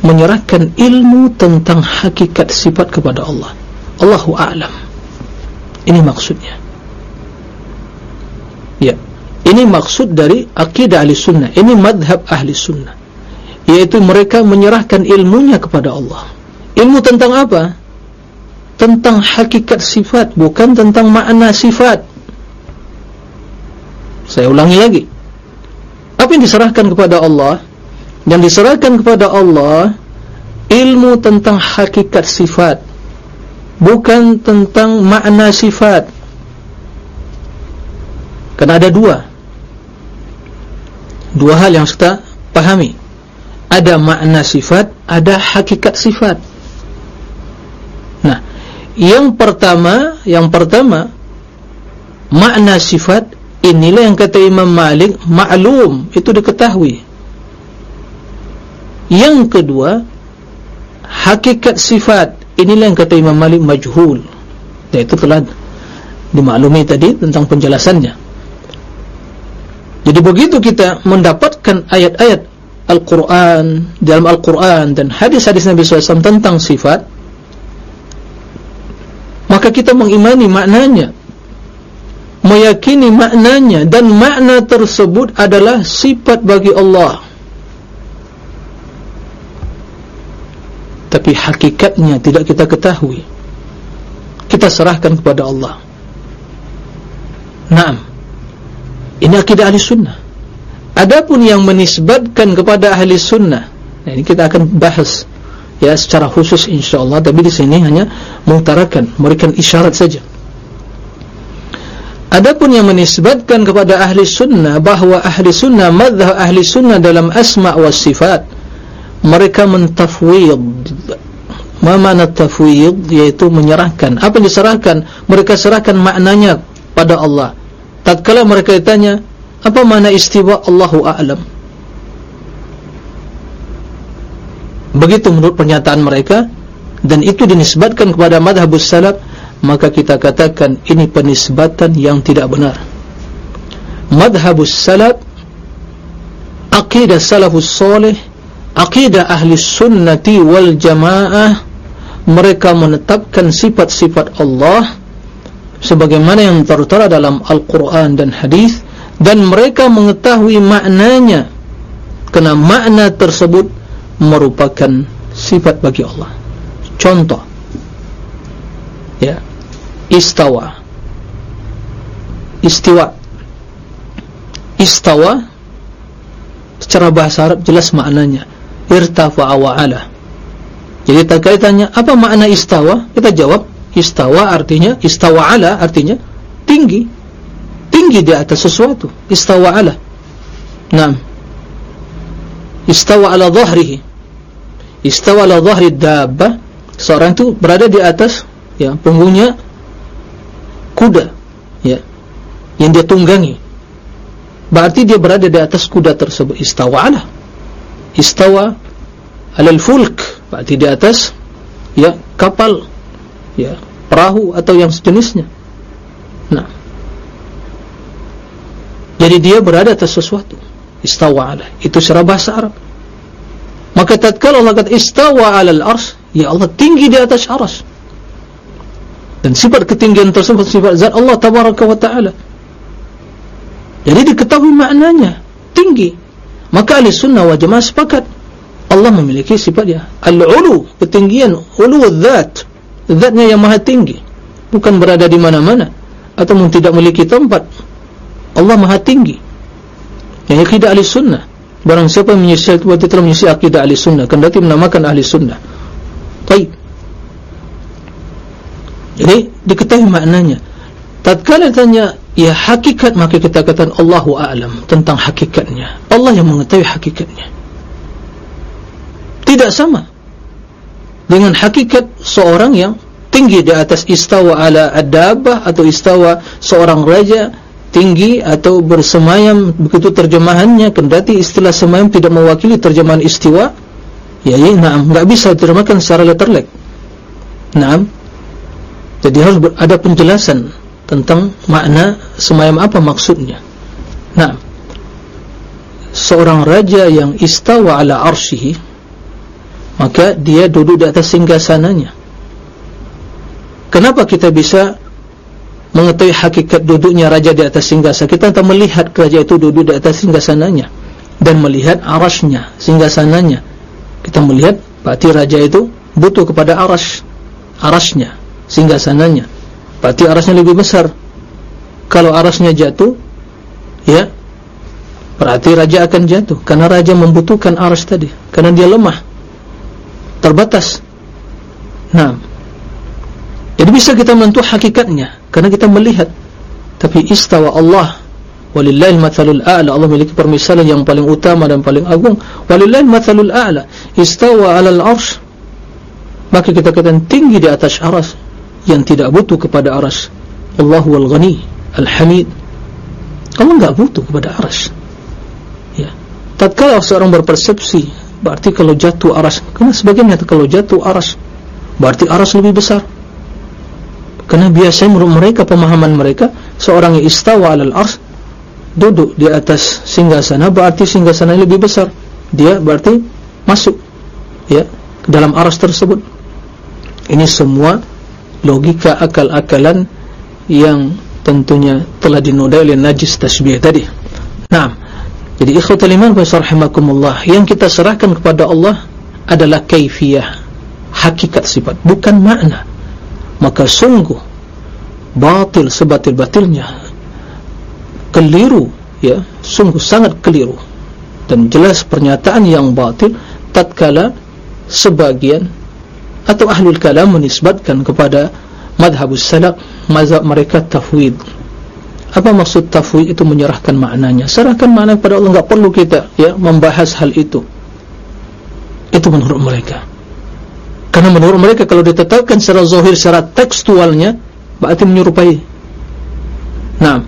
Speaker 1: Menyerahkan ilmu tentang hakikat sifat kepada Allah. Allahu a'lam. Ini maksudnya. Ya. Ini maksud dari akidah ahli sunnah. Ini madhab ahli sunnah. Yaitu mereka menyerahkan ilmunya kepada Allah. Ilmu tentang apa? Tentang hakikat sifat bukan tentang makna sifat. Saya ulangi lagi. Apa yang diserahkan kepada Allah? Yang diserahkan kepada Allah ilmu tentang hakikat sifat bukan tentang makna sifat. Kerana ada dua. Dua hal yang kita pahami. Ada makna sifat ada hakikat sifat yang pertama yang pertama makna sifat inilah yang kata Imam Malik maklum itu diketahui. Yang kedua hakikat sifat inilah yang kata Imam Malik majhul. Dan itu telah dimaklumi tadi tentang penjelasannya. Jadi begitu kita mendapatkan ayat-ayat Al-Quran dalam Al-Quran dan hadis-hadis Nabi SAW tentang sifat maka kita mengimani maknanya. Meyakini maknanya dan makna tersebut adalah sifat bagi Allah. Tapi hakikatnya tidak kita ketahui. Kita serahkan kepada Allah. Naam. Ini akidah ahli sunnah. Adapun yang menisbatkan kepada ahli sunnah nah ini kita akan bahas ya secara khusus insyaAllah. Tapi di sini hanya mengutarakan memberikan isyarat saja. Adapun yang menisbatkan kepada ahli sunnah bahawa ahli sunnah madhah ahli sunnah dalam asma' wa sifat mereka mentafwid. Ma makna tafwid? Yaitu menyerahkan. Apa yang diserahkan? Mereka serahkan maknanya pada Allah. Tatkala mereka ditanya apa makna istiwa? Allahu a'lam begitu menurut pernyataan mereka dan itu dinisbatkan kepada madhabus salaf maka kita katakan ini penisbatan yang tidak benar. Madhabus salaf aqidah salafus soleh Aqidah ahli sunnati wal jamaah mereka menetapkan sifat-sifat Allah sebagaimana yang tertera dalam Al-Quran dan Hadis dan mereka mengetahui maknanya. Kerana makna tersebut merupakan sifat bagi Allah. Contoh. Ya. Istawa. Istiwa. Istawa. Secara bahasa Arab jelas maknanya. Irtafa'a wa ala jadi tak tanya apa makna istawa? Kita jawab istawa artinya istawa ala artinya tinggi. Tinggi di atas sesuatu. Istawa ala naam. Istawa ala zahrihi istawa ala zahri dabba seorang itu berada di atas ya punggungnya kuda ya yang dia tunggangi. Berarti dia berada di atas kuda tersebut. Istawa ala. Istawa alal fulk. Berarti di atas ya kapal ya perahu atau yang sejenisnya. Nah. Jadi dia berada atas sesuatu. Istawa ala. Itu secara bahasa Arab maka tatkala Allah kata istawa alal ars ya Allah tinggi di atas ars dan sifat ketinggian tersebut sifat zat Allah tabaraka wa ta'ala. Jadi diketahui maknanya tinggi. Maka ahli sunnah wa jamaah sepakat Allah memiliki sifat dia. Al-ulu ketinggian ulu zat. Zatnya yang maha tinggi. Bukan berada di mana-mana atau tidak memiliki tempat. Allah maha tinggi. Yang akidah ahli sunnah barang siapa yang menyesal waktu telah menyesal akidah ahli sunnah. Kendati menamakan ahli sunnah. Baik. Jadi diketahui maknanya. Tatkala tanya ya hakikat maka kita katakan Allahu a'lam tentang hakikatnya. Allah yang mengetahui hakikatnya. Tidak sama dengan hakikat seorang yang tinggi di atas istawa ala adabah atau istawa seorang raja tinggi atau bersemayam begitu terjemahannya kendati istilah semayam tidak mewakili terjemahan istiwa ya ya naam enggak bisa diterjemahkan secara letterlek. Naam. Jadi harus ada penjelasan tentang makna semayam apa maksudnya. Naam. Seorang raja yang istawa ala arsyihi maka dia duduk di atas singgasananya. Kenapa kita bisa mengetahui hakikat duduknya raja di atas singgasana. Kita tak melihat raja itu duduk di atas singgasananya dan melihat arasnya singgasananya. Kita melihat berarti raja itu butuh kepada aras arasnya singgasananya. Berarti arasnya lebih besar. Kalau arasnya jatuh ya berarti raja akan jatuh. Karena raja membutuhkan aras tadi. Karena dia lemah terbatas. Nah, jadi bisa kita menentu hakikatnya. Karena kita melihat. Tapi istawa Allah. Walillahil mathalul a'la. Allah memiliki permisalan yang paling utama dan paling agung. Walillahil mathalul a'la. Istawa alal arsh. Maka kita katakan tinggi di atas aras Yang tidak butuh kepada aras. Allahu al-ghani Al-hamid. Allah enggak butuh kepada aras. Ya. Tatkala seorang berpersepsi berarti kalau jatuh aras. Karena sebagian nyata kalau jatuh aras berarti aras lebih besar karena biasanya menurut mereka pemahaman mereka seorang yang istawa alal ars duduk di atas singgasana berarti singgasana lebih besar. Dia berarti masuk ya ke dalam aras tersebut. Ini semua logika akal-akalan yang tentunya telah dinodai oleh najis tasbih tadi. Nah jadi ikhwatul iman rahimakumullah yang kita serahkan kepada Allah adalah kaifiyah, hakikat sifat, bukan makna. Maka sungguh batil sebatil-batilnya. Keliru ya, sungguh sangat keliru. Dan jelas pernyataan yang batil tatkala sebagian atau ahlul kalam menisbatkan kepada madhabus salaf mazhab mereka tafwid. Apa maksud tafwid itu menyerahkan maknanya? Serahkan makna kepada Allah. Enggak perlu kita ya membahas hal itu. Itu menurut mereka karena menurut mereka kalau ditetapkan secara zahir secara tekstualnya berarti menyerupai. Nah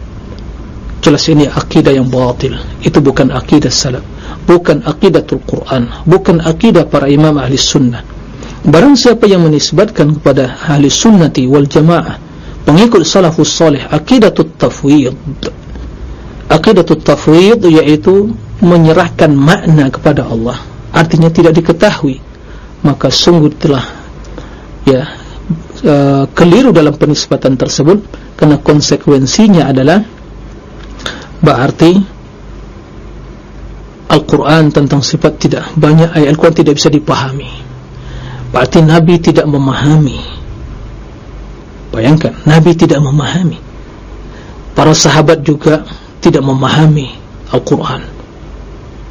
Speaker 1: jelas ini akidah yang batil. Itu bukan akidah salaf. Bukan akidatul Quran. Bukan akidah para imam ahli sunnah. Barang siapa yang menisbatkan kepada ahli sunnati wal jamaah pengikut salafus salih akidatut tafwid. Akidatut tafwid yaitu menyerahkan makna kepada Allah. Artinya tidak diketahui maka sungguh telah ya uh, keliru dalam penisbatan tersebut karena konsekuensinya adalah berarti Al-Quran tentang sifat tidak banyak ayat Al-Quran tidak bisa dipahami berarti Nabi tidak memahami Bayangkan, Nabi tidak memahami. Para sahabat juga tidak memahami Al-Quran.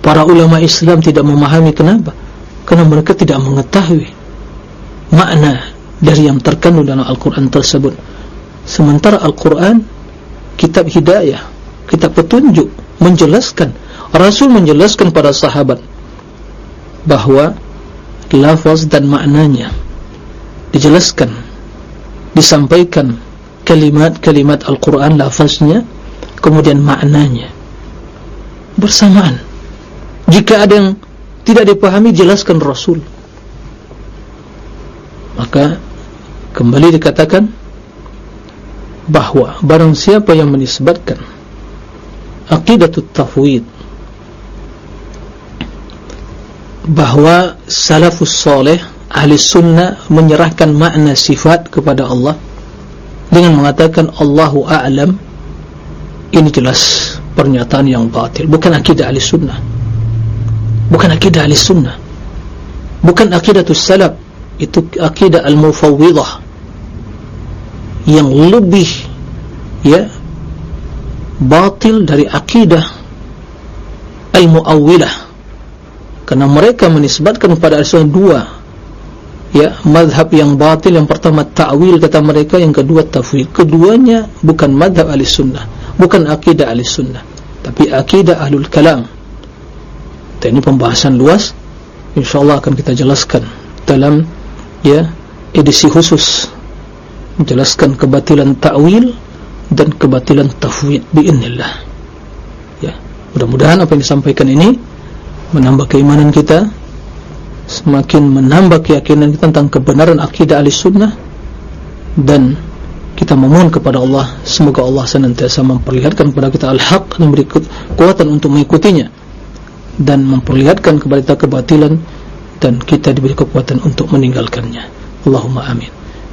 Speaker 1: Para ulama Islam tidak memahami kenapa? Karena mereka tidak mengetahui makna dari yang terkandung dalam Al-Quran tersebut. Sementara Al-Quran, kitab hidayah, kitab petunjuk, menjelaskan. Rasul menjelaskan pada sahabat bahawa lafaz dan maknanya dijelaskan disampaikan kalimat-kalimat Al-Quran lafaznya kemudian maknanya bersamaan jika ada yang tidak dipahami jelaskan Rasul. Maka kembali dikatakan bahawa barang siapa yang menisbatkan aqidatut tafwid bahawa salafus soleh ahli sunnah menyerahkan makna sifat kepada Allah dengan mengatakan Allahu a'lam ini jelas pernyataan yang batil bukan akidah ahli sunnah bukan akidah ahli sunnah bukan akidah salaf. Itu akidah al-mufawwidah yang lebih ya batil dari akidah al-muawwilah. Karena mereka menisbatkan kepada al-sunnah dua ya madhab yang batil. Yang pertama ta'wil kata mereka. Yang kedua tafwid keduanya bukan madhab al-sunnah bukan akidah al-sunnah tapi akidah ahlul kalam dan ini pembahasan luas. Insyaallah akan kita jelaskan dalam ya edisi khusus. Menjelaskan kebatilan ta'wil dan kebatilan tafwid biiznillah. Ya mudah-mudahan apa yang disampaikan ini menambah keimanan kita semakin menambah keyakinan kita tentang kebenaran akidah al-sunnah dan kita memohon kepada Allah semoga Allah senantiasa memperlihatkan kepada kita al-haq dan memberi kekuatan untuk mengikutinya dan memperlihatkan kepada kita kebatilan dan kita diberi kekuatan untuk meninggalkannya. Allahumma amin.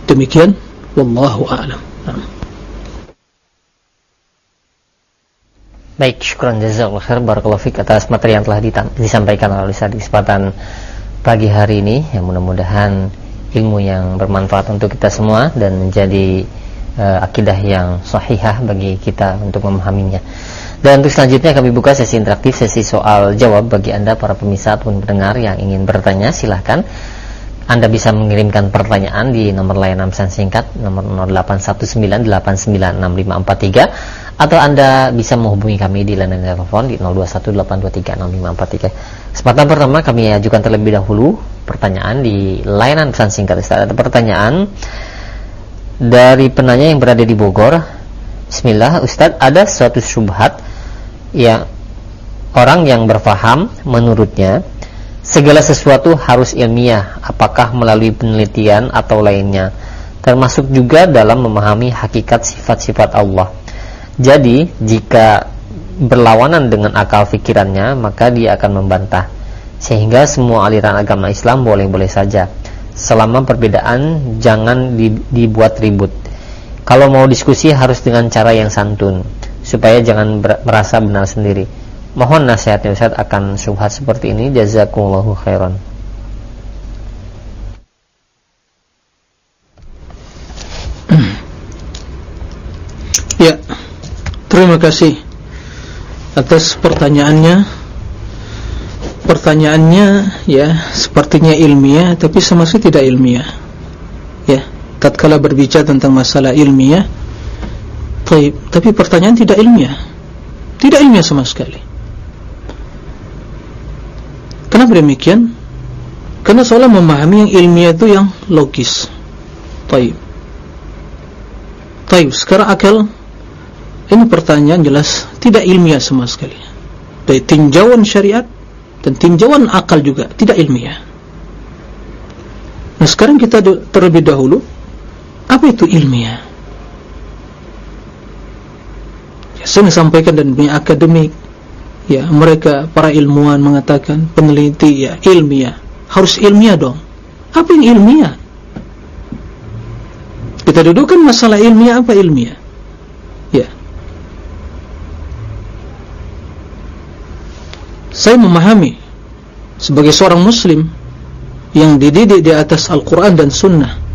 Speaker 1: Demikian wallahu a'lam.
Speaker 2: Baik, syukuran jazakallahu khair. Barakallahu fik atas materi yang telah disampaikan oleh Ustaz di kesempatan pagi hari ini. Yang mudah-mudahan ilmu yang bermanfaat untuk kita semua dan menjadi uh, akidah yang sahihah bagi kita untuk memahaminya. Dan untuk selanjutnya kami buka sesi interaktif, sesi soal jawab bagi Anda para pemirsa ataupun pendengar yang ingin bertanya silahkan Anda bisa mengirimkan pertanyaan di nomor layanan pesan singkat nomor 0819896543 atau Anda bisa menghubungi kami di layanan telepon di 0218236543. Kesempatan pertama kami ajukan terlebih dahulu pertanyaan di layanan pesan singkat. Ada pertanyaan dari penanya yang berada di Bogor. Bismillah, Ustadz, ada suatu syubhat ya orang yang berfaham menurutnya segala sesuatu harus ilmiah apakah melalui penelitian atau lainnya. Termasuk juga dalam memahami hakikat sifat-sifat Allah. Jadi jika berlawanan dengan akal fikirannya maka dia akan membantah. Sehingga semua aliran agama Islam boleh-boleh saja. Selama perbedaan jangan dibuat ribut kalau mau diskusi harus dengan cara yang santun supaya jangan merasa benar sendiri. Mohon nasihatnya Ustaz akan syubhat seperti ini. Jazakumullahu khairan.
Speaker 1: Ya, terima kasih atas pertanyaannya. Pertanyaannya ya sepertinya ilmiah tapi sama sekali tidak ilmiah. Tatkala berbicara tentang masalah ilmiah Taib. Tapi pertanyaan tidak ilmiah. Tidak ilmiah sama sekali. Kenapa demikian? Karena seolah memahami yang ilmiah itu yang logis. Taib. Taib, sekarang akal Ini pertanyaan jelas Tidak ilmiah sama sekali. Dari tinjauan syariat Dan tinjauan akal juga Tidak ilmiah. Nah sekarang kita terlebih dahulu Apa itu ilmiah? saya sampaikan dan dunia akademik ya mereka para ilmuwan mengatakan peneliti ya ilmiah. Harus ilmiah dong. Apa yang ilmiah? Kita dudukkan masalah ilmiah apa ilmiah? Ya. Saya memahami sebagai seorang muslim yang dididik di atas Al-Quran dan Sunnah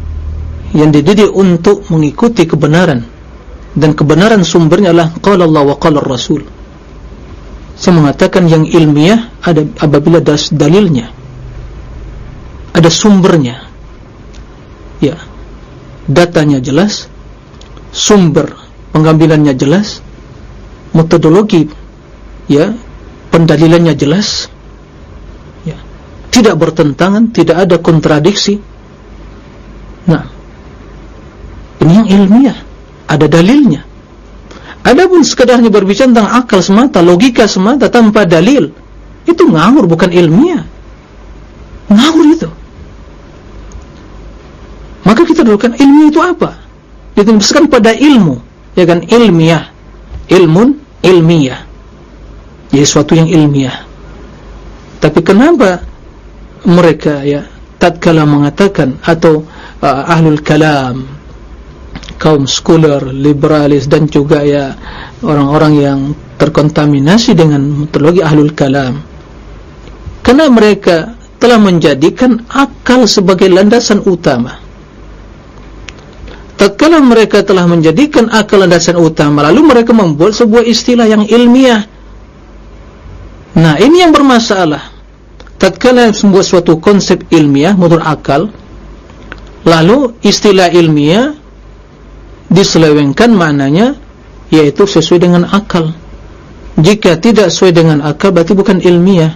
Speaker 1: yang dididik untuk mengikuti kebenaran dan kebenaran sumbernya adalah qala Allah wa qala Rasul. Saya mengatakan yang ilmiah ada apabila ada dalilnya. Ada sumbernya. Ya. Datanya jelas, sumber pengambilannya jelas, metodologi ya, pendalilannya jelas. Ya. Tidak bertentangan, tidak ada kontradiksi. Nah, ini yang ilmiah. Ada dalilnya. Adapun sekedarnya berbicara tentang akal semata logika semata tanpa dalil itu ngawur bukan ilmiah. Ngawur itu. Maka kita dulukan ilmiah itu apa? Dituliskan pada ilmu. Ya kan? Ilmiah. Ilmun ilmiah. Ya sesuatu yang ilmiah. Tapi kenapa mereka ya tatkala mengatakan atau uh, ahlul kalam kaum scholar, liberalis dan juga ya orang-orang yang terkontaminasi dengan metodologi ahlul kalam. Karena mereka telah menjadikan akal sebagai landasan utama. Tatkala mereka telah menjadikan akal landasan utama lalu mereka membuat sebuah istilah yang ilmiah. Nah ini yang bermasalah. Tatkala membuat suatu konsep ilmiah menurut akal lalu istilah ilmiah diselewengkan maknanya yaitu sesuai dengan akal. Jika tidak sesuai dengan akal berarti bukan ilmiah.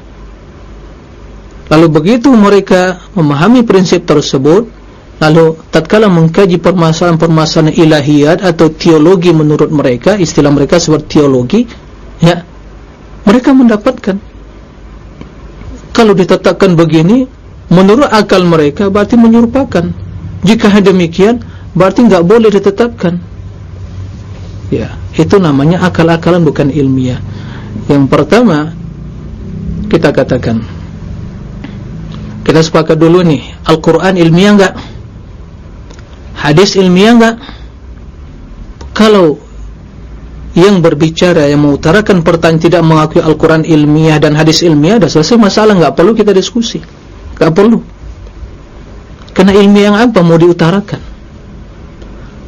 Speaker 1: Lalu begitu mereka memahami prinsip tersebut lalu tatkala mengkaji permasalahan-permasalahan ilahiyat atau teologi menurut mereka istilah mereka seperti teologi ya mereka mendapatkan. Kalau ditetapkan begini menurut akal mereka berarti menyerupakan. Jika demikian berarti enggak boleh ditetapkan. Ya itu namanya akal-akalan bukan ilmiah. Yang pertama kita katakan kita sepakat dulu nih Al-Quran ilmiah enggak hadis ilmiah enggak kalau yang berbicara yang mengutarakan pertanyaan tidak mengakui Al-Quran ilmiah dan hadis ilmiah dah selesai masalah enggak perlu kita diskusi. Enggak perlu. Karena ilmiah yang apa mau diutarakan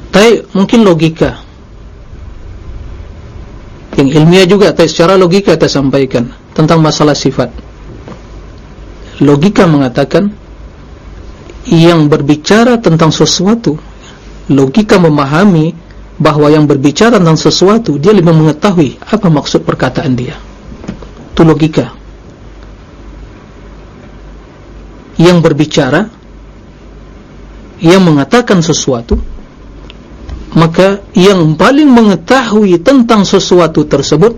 Speaker 1: tapi mungkin logika. Yang ilmiah juga tapi secara logika kita sampaikan tentang masalah sifat. Logika mengatakan yang berbicara tentang sesuatu logika memahami bahawa yang berbicara tentang sesuatu dia lebih mengetahui apa maksud perkataan dia. Itu logika. Yang berbicara yang mengatakan sesuatu maka yang paling mengetahui tentang sesuatu tersebut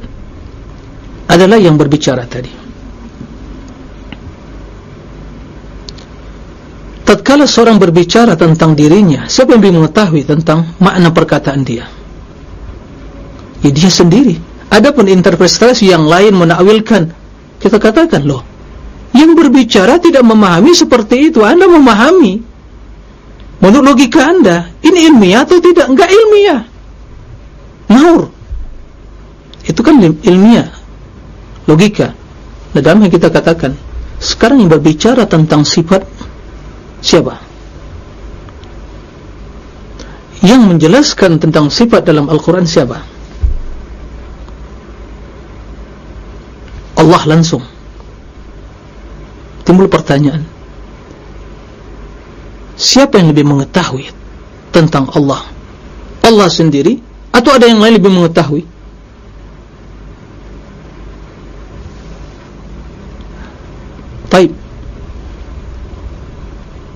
Speaker 1: adalah yang berbicara tadi. Tatkala seorang berbicara tentang dirinya siapa yang mengetahui tentang makna perkataan dia? Ya dia sendiri. Adapun interpretasi yang lain menakwilkan kita katakan loh yang berbicara tidak memahami seperti itu. Anda memahami menurut logika anda ini ilmiah atau tidak? Enggak ilmiah. Naur itu kan ilmiah. Logika. Dan yang kita katakan sekarang yang berbicara tentang sifat siapa? Yang menjelaskan tentang sifat dalam Al-Quran siapa? Allah langsung. Timbul pertanyaan Siapa yang lebih mengetahui Tentang Allah? Allah sendiri Atau ada yang lain lebih mengetahui? Taib.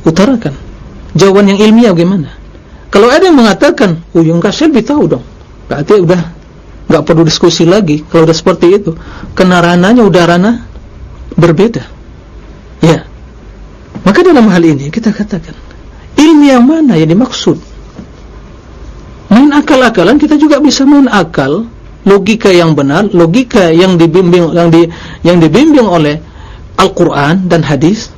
Speaker 1: Utarakan. Jawaban yang ilmiah bagaimana? Kalau ada yang mengatakan oh yang kasih lebih tahu dong. Berarti udah nggak perlu diskusi lagi kalau udah seperti itu. Kena rananya udah ranah berbeda. Ya. Maka dalam hal ini kita katakan ilmiah mana yang dimaksud? Main akal-akalan kita juga bisa main akal. Logika yang benar logika yang dibimbing yang di yang dibimbing oleh Al-Quran dan hadis.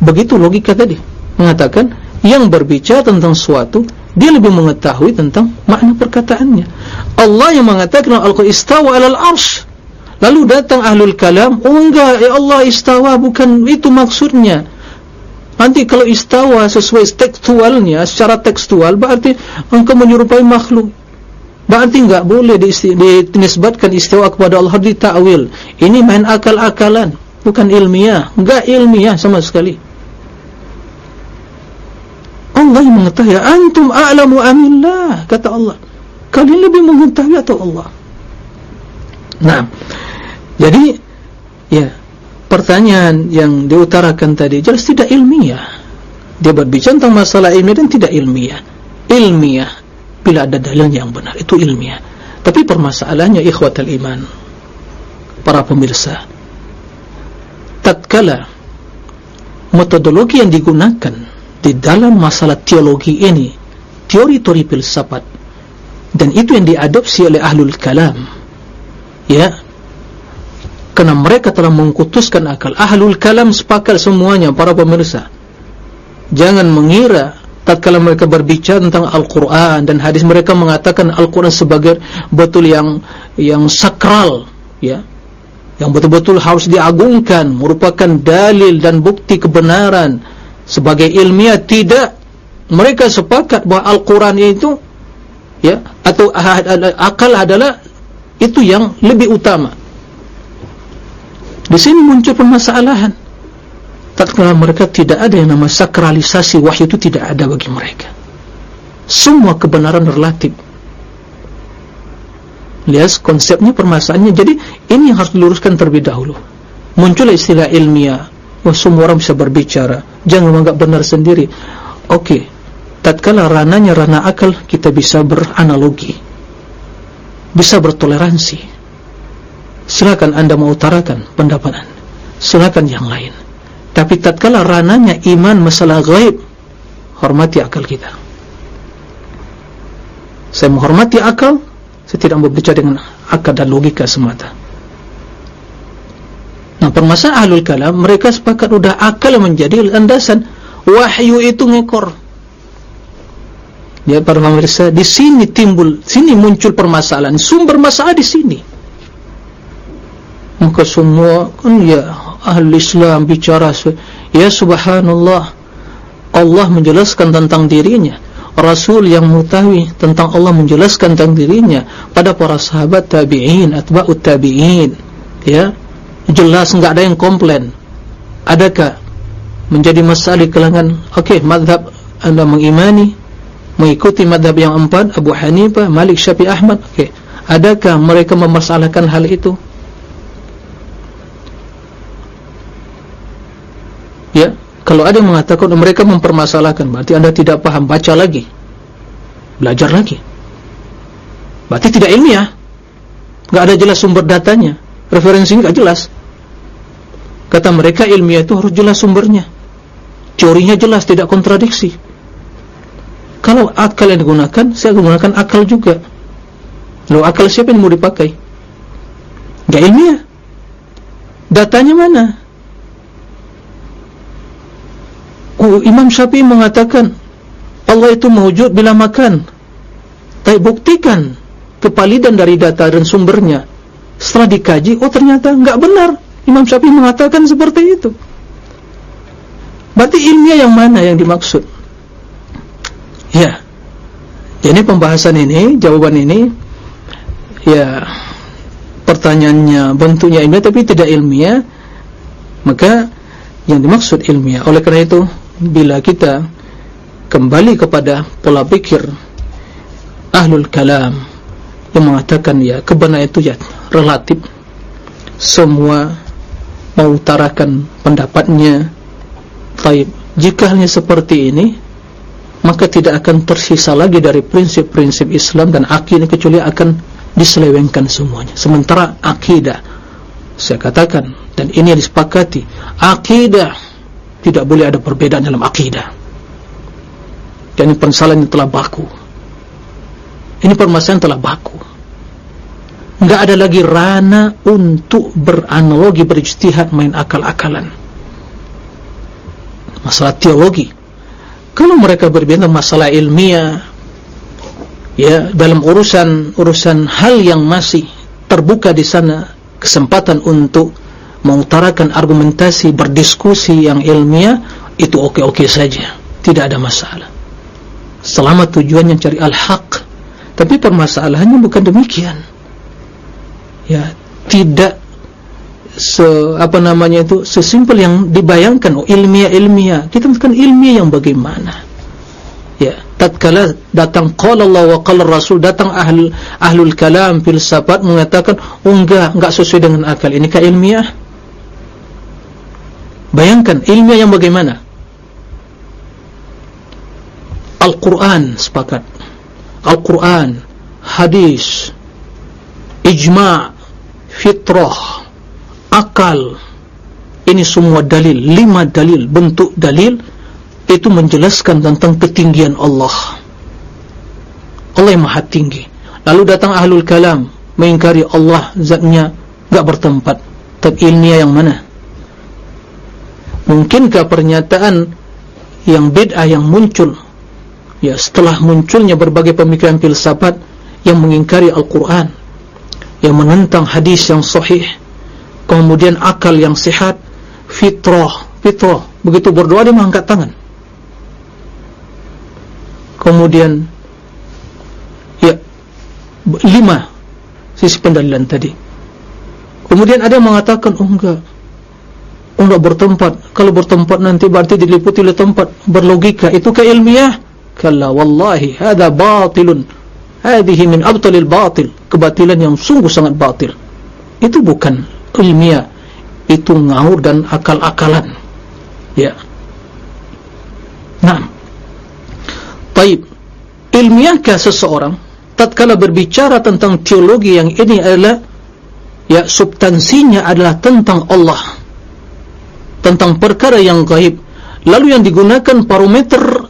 Speaker 1: Begitu logika tadi. Mengatakan yang berbicara tentang suatu dia lebih mengetahui tentang makna perkataannya. Allah yang mengatakan Al-Quran istawa alal arsh. Lalu datang ahlul kalam oh enggak ya Allah istawa bukan itu maksudnya nanti kalau istawa sesuai tekstualnya secara tekstual berarti engkau menyerupai makhluk. Berarti enggak boleh dinisbatkan istawa kepada Allah di ta'wil ini main akal-akalan bukan ilmiah. Enggak ilmiah sama sekali. Allah mengetahui antum a'lamu amillah kata Allah. Kalian lebih mengetahui atau Allah? Nah jadi ya pertanyaan yang diutarakan tadi jelas tidak ilmiah. Dia berbicara tentang masalah ilmiah dan tidak ilmiah. Ilmiah bila ada dalil yang benar itu ilmiah. Tapi permasalahannya ikhwatal iman para pemirsa tatkala metodologi yang digunakan di dalam masalah teologi ini teori-teori filsafat dan itu yang diadopsi oleh ahlul kalam ya kerana mereka telah mengkutuskan akal ahlul kalam sepakat semuanya para pemirsa. Jangan mengira tatkala mereka berbicara tentang Al-Quran dan hadis. Mereka mengatakan Al-Quran sebagai betul yang yang sakral ya. Yang betul-betul harus diagungkan merupakan dalil dan bukti kebenaran. Sebagai ilmiah tidak. Mereka sepakat bahawa Al-Quran itu ya atau akal adalah itu yang lebih utama di sini muncul permasalahan. Tatkala mereka tidak ada yang nama sakralisasi wahyu itu tidak ada bagi mereka. Semua kebenaran relatif. Lihat konsepnya permasalahannya. Jadi ini yang harus diluruskan terlebih dahulu. Muncul istilah ilmiah. Oh, semua orang bisa berbicara. Jangan menganggap benar sendiri. Oke tatkala rananya rana akal kita bisa beranalogi. Bisa bertoleransi silakan anda mau utarakan pendapat anda silakan yang lain tapi tatkala rananya iman masalah gaib hormati akal kita saya menghormati akal saya tidak berbicara dengan akal dan logika semata. Nah, permasalahan ahlul kalam, mereka sepakat sudah akal menjadi landasan. Wahyu itu ngekor. Ya, para pemirsa, di sini timbul, sini muncul permasalahan. Sumber masalah di sini. Maka semua, kan ya, ahli Islam bicara, ya subhanallah, Allah menjelaskan tentang dirinya. Rasul yang mengetahui tentang Allah menjelaskan tentang dirinya pada para sahabat tabi'in, atba'ut tabi'in. Ya, jelas enggak ada yang komplain. Adakah menjadi masalah di kalangan ok, madhab anda mengimani mengikuti madhab yang empat Abu Hanifah, Malik, Syafi, Ahmad ok, adakah mereka memasalahkan hal itu ya kalau ada yang mengatakan mereka mempermasalahkan berarti anda tidak paham baca lagi. Belajar lagi. Berarti tidak ilmiah. Tidak ada jelas sumber datanya. Referensinya tidak jelas. Kata mereka ilmiah itu harus jelas sumbernya. Teorinya jelas tidak kontradiksi. Kalau akal yang digunakan saya gunakan akal juga. Lalu akal siapa yang mau dipakai? Tidak ilmiah. Datanya mana Imam Syafi'i mengatakan Allah itu mewujud bila makan. Tapi buktikan kepalidan dari data dan sumbernya. Setelah dikaji, oh ternyata enggak benar. Imam Syafi'i mengatakan seperti itu. Berarti ilmiah yang mana yang dimaksud? Ya. Jadi pembahasan ini, jawaban ini ya pertanyaannya bentuknya ilmiah tapi tidak ilmiah maka yang dimaksud ilmiah. Oleh kerana itu bila kita kembali kepada pola pikir ahlul kalam yang mengatakan ya kebenaran itu ya relatif. Semua mengutarakan pendapatnya. Taib jika hanya seperti ini maka tidak akan tersisa lagi dari prinsip-prinsip Islam dan akidah kecuali akan diselewengkan semuanya. Sementara akidah saya katakan dan ini disepakati akidah tidak boleh ada perbedaan dalam akidah. Dan ini permasalahan yang telah baku. Ini permasalahan telah baku. Tidak ada lagi rana untuk beranalogi berijtihad main akal-akalan. Masalah teologi. Kalau mereka berbeda masalah ilmiah ya dalam urusan urusan hal yang masih terbuka di sana kesempatan untuk mengutarakan argumentasi berdiskusi yang ilmiah itu oke-oke saja. Tidak ada masalah. Selama tujuannya cari al-haq. Tapi permasalahannya bukan demikian. Ya tidak se apa namanya itu sesimpel yang dibayangkan oh ilmiah-ilmiah. Kita bukan ilmiah yang bagaimana? Ya tatkala datang qala Allah wa qala Rasul datang ahli ahlul kalam filsafat mengatakan oh enggak enggak sesuai dengan akal. Ini kah ilmiah Bayangkan ilmiah yang bagaimana? Al-Quran sepakat. Al-Quran, hadis, ijma' fitrah, akal. Ini semua dalil, lima dalil, bentuk dalil itu menjelaskan tentang ketinggian Allah. Allah yang maha tinggi. Lalu datang ahlul kalam mengingkari Allah zatnya enggak bertempat. Tapi ilmiah yang mana? Mungkinkah pernyataan yang bid'ah yang muncul ya setelah munculnya berbagai pemikiran filsafat yang mengingkari Al-Quran yang menentang hadis yang sahih kemudian akal yang sehat fitrah fitrah begitu berdoa dia mengangkat tangan. Kemudian ya lima sisi pendalilan tadi. Kemudian ada yang mengatakan oh enggak enggak bertempat. Kalau bertempat nanti berarti diliputi oleh tempat. Berlogika. Itu keilmiah. Kalla wallahi hadha batilun. Hadhihi min abtalil batil. Kebatilan yang sungguh sangat batil. Itu bukan ilmiah. Itu ngawur dan akal-akalan. Ya. Nah baik ilmiahkah seseorang tatkala berbicara tentang teologi yang ini adalah ya substansinya adalah tentang Allah tentang perkara yang gaib lalu yang digunakan parameter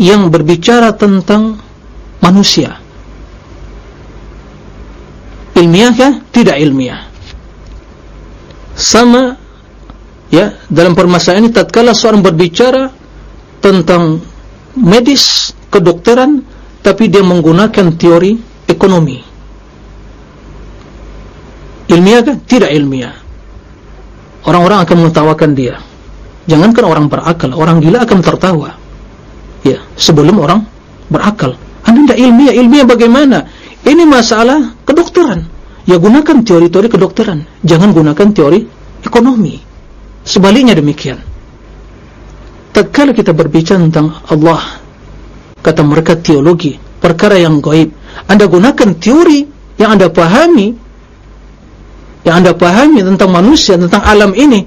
Speaker 1: yang berbicara tentang manusia ilmiah kah? tidak ilmiah sama ya dalam permasalahan ini tatkala seorang berbicara tentang medis kedokteran tapi dia menggunakan teori ekonomi ilmiah kah? tidak ilmiah orang-orang akan mengetawakan dia jangankan orang berakal orang gila akan tertawa ya sebelum orang berakal anda tidak ilmiah ilmiah bagaimana ini masalah kedokteran. Ya gunakan teori-teori kedokteran. Jangan gunakan teori ekonomi. Sebaliknya demikian. Tatkala kita berbicara tentang Allah, kata mereka teologi, perkara yang gaib. Anda gunakan teori yang Anda pahami, yang Anda pahami tentang manusia, tentang alam ini.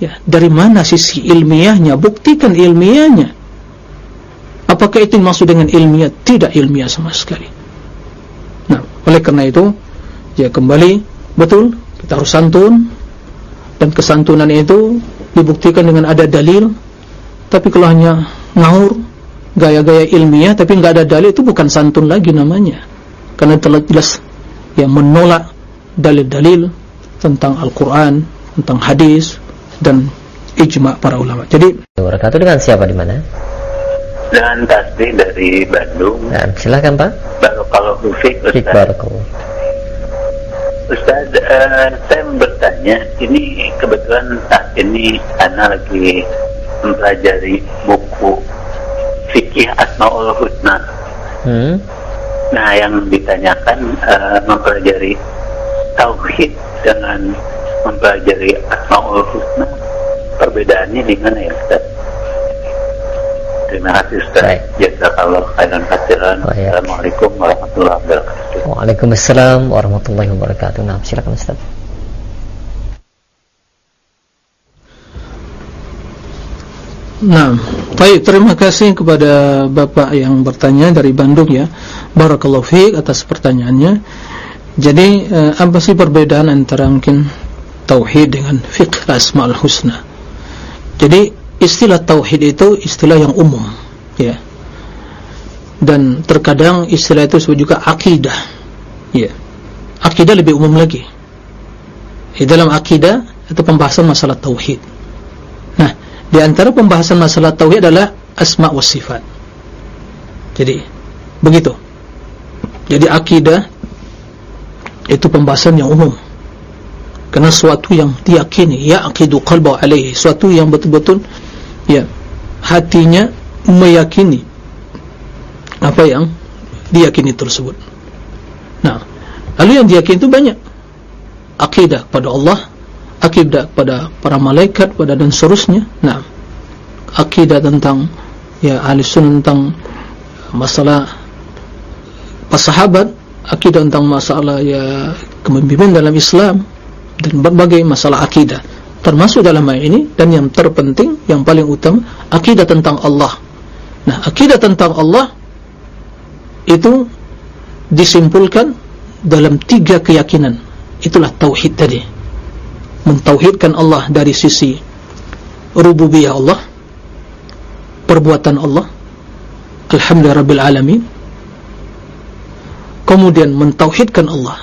Speaker 1: Ya, dari mana sisi ilmiahnya? Buktikan ilmiahnya. Apakah itu maksud dengan ilmiah? Tidak ilmiah sama sekali. Oleh karena itu, ya kembali betul kita harus santun dan kesantunan itu dibuktikan dengan ada dalil. Tapi kalau hanya ngawur, gaya-gaya ilmiah tapi enggak ada dalil itu bukan santun lagi namanya. Karena telah jelas ya menolak dalil-dalil tentang Al-Qur'an, tentang hadis dan ijma' para ulama. Jadi,
Speaker 2: berkata dengan siapa di mana?
Speaker 3: dan Tasbih dari Bandung.
Speaker 2: Nah, silakan Pak.
Speaker 3: Barakallahu fiik Ustaz.
Speaker 2: Barakallahu.
Speaker 3: Ustaz, uh, saya bertanya, ini kebetulan saat ini Ana lagi mempelajari buku Fikih Asmaul Husna. Hmm. Nah, yang ditanyakan uh, mempelajari Tauhid dengan mempelajari Asmaul Husna. Perbedaannya di mana ya Ustaz? Terima kasih Ustaz. Jazakallah khairan katsiran. Assalamualaikum warahmatullahi wabarakatuh.
Speaker 2: Waalaikumsalam warahmatullahi wabarakatuh. Nah, silakan Ustaz.
Speaker 1: Nah, baik terima kasih kepada Bapak yang bertanya dari Bandung ya. Barakallahu fiik atas pertanyaannya. Jadi eh, apa sih perbedaan antara mungkin tauhid dengan fiqh asmaul husna? Jadi istilah tauhid itu istilah yang umum ya. Dan terkadang istilah itu disebut juga akidah ya. Akidah lebih umum lagi. Di dalam akidah itu pembahasan masalah tauhid. Nah di antara pembahasan masalah tauhid adalah asma wa sifat. Jadi begitu. Jadi akidah itu pembahasan yang umum. Karena suatu yang diyakini ya akidu qalbu alaihi suatu yang betul-betul ya hatinya meyakini apa yang diyakini tersebut. Nah lalu yang diyakini itu banyak. Akidah pada Allah akidah pada para malaikat pada dan seterusnya. Nah akidah tentang ya ahli sunnah tentang masalah sahabat akidah tentang masalah ya kepemimpinan dalam Islam dan berbagai masalah akidah. Termasuk dalam ayat ini dan yang terpenting yang paling utama akidah tentang Allah. Nah akidah tentang Allah itu disimpulkan dalam tiga keyakinan. Itulah tauhid tadi. Mentauhidkan Allah dari sisi rububiyah Allah perbuatan Allah alhamdulillah alamin kemudian mentauhidkan Allah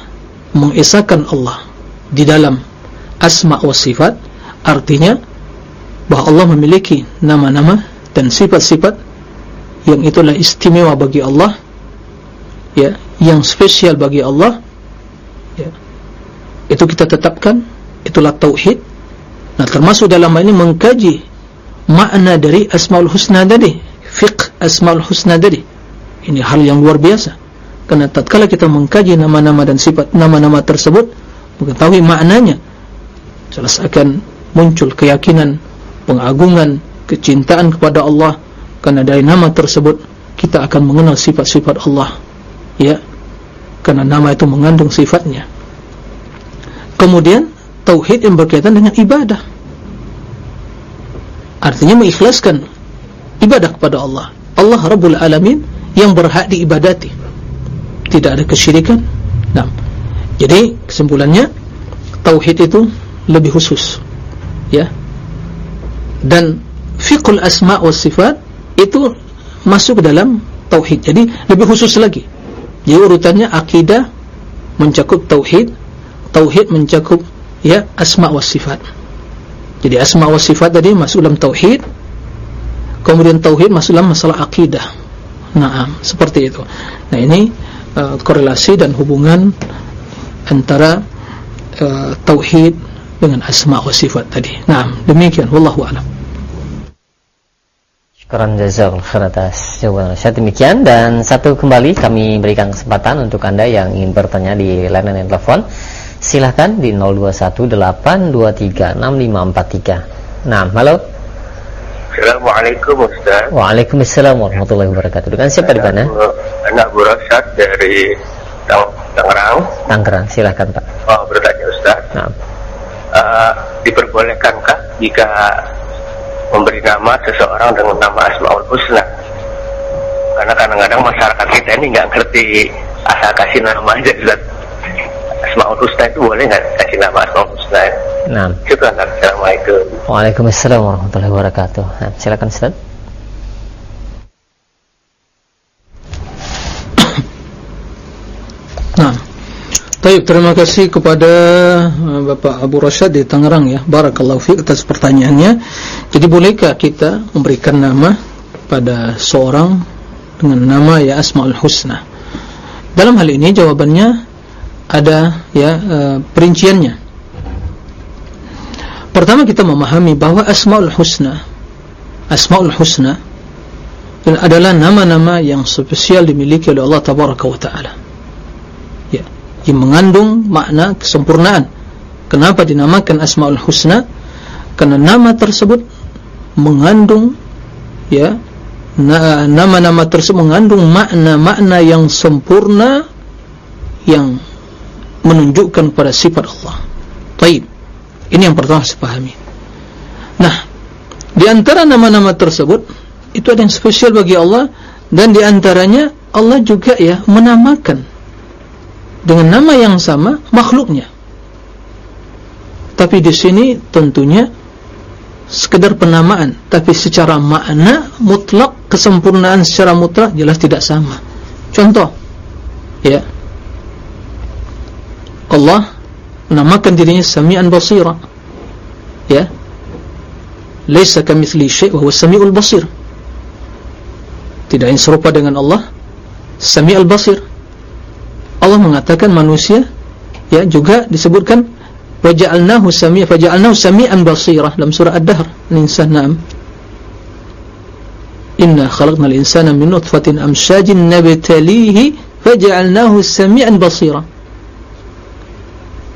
Speaker 1: mengesahkan Allah di dalam asma wa sifat Artinya bahawa Allah memiliki nama-nama dan sifat-sifat yang itulah istimewa bagi Allah ya, yang spesial bagi Allah ya. itu kita tetapkan itulah tauhid. Nah termasuk dalam ini mengkaji makna dari asmaul husna tadi fiqh asmaul husna tadi. Ini hal yang luar biasa karena tatkala kita mengkaji nama-nama dan sifat nama-nama tersebut mengetahui maknanya jelas akan muncul keyakinan pengagungan kecintaan kepada Allah. Karena dari nama tersebut kita akan mengenal sifat-sifat Allah. Ya. Karena nama itu mengandung sifatnya. Kemudian tauhid yang berkaitan dengan ibadah. Artinya mengikhlaskan ibadah kepada Allah. Allah Rabbul Alamin yang berhak diibadati tidak ada kesyirikan nah, jadi kesimpulannya tauhid itu lebih khusus ya dan fiqhul asma' wa sifat itu masuk dalam tauhid. Jadi lebih khusus lagi. Jadi urutannya akidah mencakup tauhid, tauhid mencakup ya asma wa sifat. Jadi asma wa sifat tadi masuk dalam tauhid. Kemudian tauhid masuk dalam masalah akidah. Naam, seperti itu. Nah, ini uh, korelasi dan hubungan antara uh, tauhid dengan asma wa sifat tadi. Naam, demikian. Wallahu a'lam.
Speaker 2: Syukuran jazal khair atas jawaban saya demikian dan satu kembali kami berikan kesempatan untuk anda yang ingin bertanya di layanan telepon. Silahkan di 0218236543. Nah halo
Speaker 3: Assalamualaikum Ustaz.
Speaker 2: Waalaikumsalam warahmatullahi wabarakatuh. Dengan siapa di mana?
Speaker 3: anak Bu Rasad dari Tang Tangerang.
Speaker 2: Tangerang. Silahkan Pak.
Speaker 3: Oh bertanya Ustaz. Nah. uh, diperbolehkankah jika memberi nama seseorang dengan nama Asmaul Husna? Karena kadang-kadang masyarakat kita ini nggak ngerti asal kasih nama aja Ustaz Asmaul Husna itu boleh nggak kasih nama Asmaul Husna?
Speaker 2: Nah.
Speaker 3: Syukur Assalamualaikum
Speaker 2: Waalaikumsalam warahmatullahi wabarakatuh nah, silakan Ustaz
Speaker 1: Nah Baik, terima kasih kepada uh, Bapak Abu Rashad di Tangerang ya. Barakallahu fiik atas pertanyaannya. Jadi bolehkah kita memberikan nama pada seorang dengan nama ya Asmaul Husna? Dalam hal ini jawabannya ada ya uh, perinciannya. Pertama kita memahami bahwa Asmaul Husna Asmaul Husna adalah nama-nama yang spesial dimiliki oleh Allah Tabaraka wa Taala yang mengandung makna kesempurnaan. Kenapa dinamakan Asmaul Husna? Karena nama tersebut mengandung ya nama-nama tersebut mengandung makna-makna yang sempurna yang menunjukkan pada sifat Allah. Baik. Ini yang pertama saya pahami. Nah, di antara nama-nama tersebut itu ada yang spesial bagi Allah dan di antaranya Allah juga ya menamakan dengan nama yang sama makhluknya. Tapi di sini tentunya sekedar penamaan, tapi secara makna mutlak kesempurnaan secara mutlak jelas tidak sama. Contoh, ya Allah namakan dirinya Sami'an Basira, ya, Laisa kamitsli syai' wa huwa Sami'ul Basir. Tidak yang serupa dengan Allah, Sami'ul Basir. Allah mengatakan manusia ya juga disebutkan waja'alnahu sami'a faja'alnahu sami'an basirah dalam surah ad-dahr. Al-insan na'am. Inna khalaqnal insana min nutfatin amshajin nabtalihi faja'alnahu sami'an basirah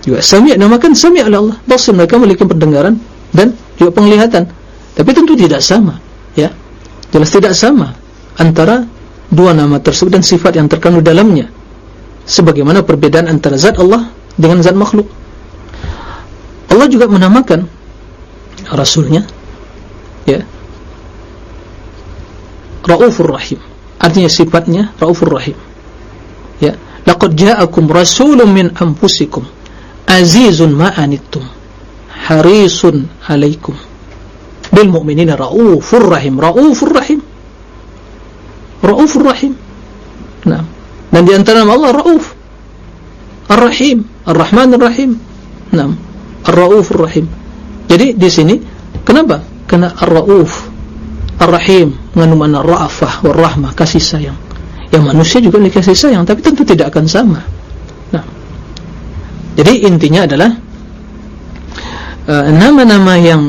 Speaker 1: juga sami' namakan sami' oleh Allah. Basir mereka memiliki pendengaran dan juga penglihatan. Tapi tentu tidak sama ya. Jelas tidak sama antara dua nama tersebut dan sifat yang terkandung dalamnya. Sebagaimana perbedaan antara zat Allah dengan zat makhluk. Allah juga menamakan Rasulnya ya Ra'ufur Rahim. Artinya sifatnya Ra'ufur Rahim. Ya laqad ja'akum rasulun min anfusikum azizun ma'anittum. Harisun alaikum. Bil mu'minina Ra'ufur Rahim. Ra'ufur Rahim. Ra'ufur Rahim. Nah dan di antara nama Allah Rauf. Ar-Rahim. Ar-Rahman Ar-Rahim Naam. Ar-Rauf Ar-Rahim jadi di sini kenapa? karena Ar-Rauf. Ar-Rahim. Mengandung makna ra'afah war-rahmah kasih sayang. Yang manusia juga memiliki kasih sayang tapi tentu tidak akan sama. nah jadi intinya adalah nama-nama uh, yang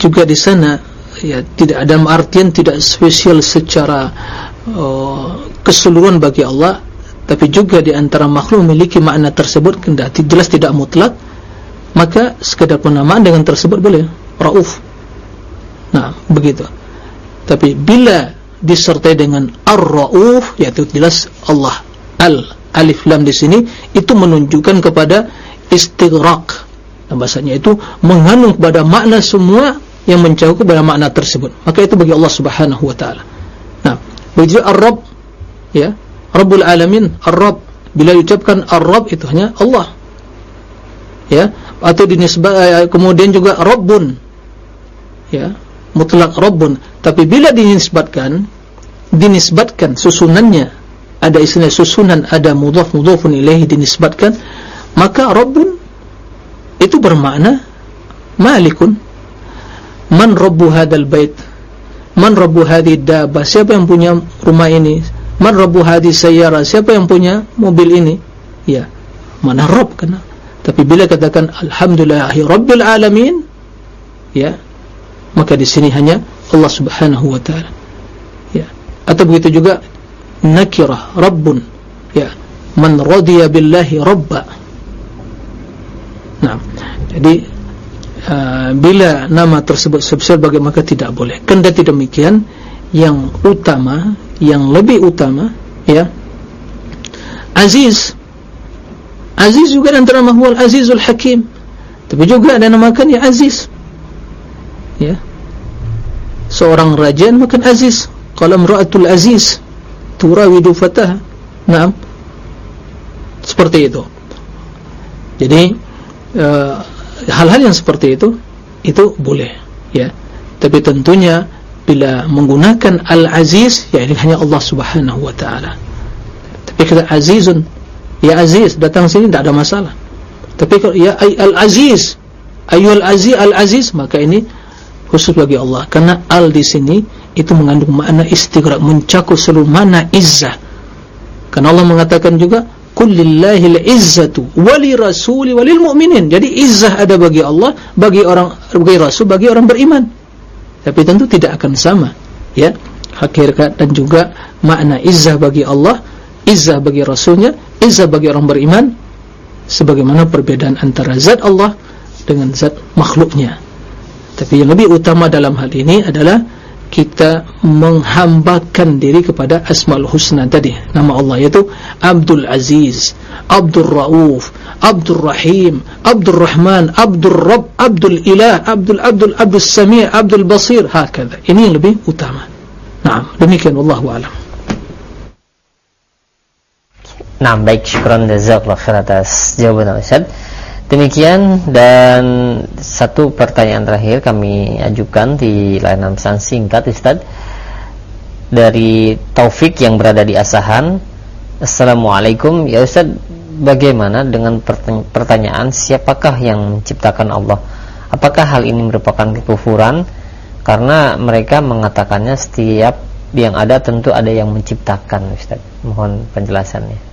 Speaker 1: juga di sana ya tidak ada artian tidak spesial secara uh, keseluruhan bagi Allah tapi juga di antara makhluk memiliki makna tersebut kendati jelas tidak mutlak maka sekadar penamaan dengan tersebut boleh rauf. Nah begitu. Tapi bila disertai dengan ar-rauf yaitu jelas Allah al alif lam di sini itu menunjukkan kepada istighraq. Dan bahasanya itu mengandung kepada makna semua yang mencakup kepada makna tersebut. Maka itu bagi Allah subhanahu wa ta'ala. Nah begitu ar-rab ya Rabbul Alamin ar-rab bila diucapkan ar-rab itu hanya Allah. Ya atau dinisbat eh, kemudian juga rabbun. Ya mutlak rabbun. Tapi bila dinisbatkan dinisbatkan susunannya ada istilah susunan ada mudhaf mudhafun ilaihi dinisbatkan maka rabbun itu bermakna malikun. Man rabbu hadal bait? Man rabbu hadhihi dabba siapa yang punya rumah ini? Man rabbu hadhihi sayyara? Siapa yang punya mobil ini? Ya mana rabb kana tapi bila katakan alhamdulillahi rabbil alamin ya maka di sini hanya Allah Subhanahu wa taala. Ya. Atau begitu juga nakirah rabbun. Ya. Man radiya billahi rabba. Nah jadi uh, bila nama tersebut sebagai maka tidak boleh. Kendati demikian yang utama yang lebih utama ya. Aziz. Aziz juga antara mahwal azizul hakim. Tapi juga ada namakan ya aziz. Ya. Seorang raja makan aziz. Kalau mra'atul aziz turawidu fatah naam. Seperti itu. Jadi uh, hal-hal yang seperti itu itu boleh ya. Tapi tentunya bila menggunakan al-aziz ya ini hanya Allah Subhanahu wa taala. Tapi kata azizun ya aziz datang sini tidak ada masalah. Tapi kalau ya al-aziz ayyul aziz al-aziz maka ini khusus bagi Allah. Karena al di sini itu mengandung makna istighraq mencakup seluruh makna izzah. Karena Allah mengatakan juga kullillahil izzatu wali rasuli walil mu'minin. Jadi izzah ada bagi Allah bagi orang bagi rasul bagi orang beriman. Tapi tentu tidak akan sama ya. Hakikat dan juga makna izzah bagi Allah izzah bagi rasulnya izzah bagi orang beriman sebagaimana perbedaan antara zat Allah dengan zat makhluknya. Tapi yang lebih utama dalam hal ini adalah kita menghambakan diri kepada Asmaul Husna tadi. Nama Allah yaitu Abdul Aziz Abdul Rauf Abdul Rahim Abdul Rahman Abdul Rabb Abdul Ilah Abdul Abdul Abdul Sami' Abdul Basir. Hakada ini yang lebih utama. Nah demikian wallahu alam.
Speaker 2: Nah, baik. Syukran jazakallahu khair atas jawaban Ustaz. Demikian dan satu pertanyaan terakhir kami ajukan di layanan pesan singkat Ustaz dari Taufik yang berada di Asahan. Assalamualaikum ya Ustaz, bagaimana dengan pertanyaan siapakah yang menciptakan Allah? Apakah hal ini merupakan kekufuran? Karena mereka mengatakannya setiap yang ada tentu ada yang menciptakan Ustaz. Mohon penjelasannya.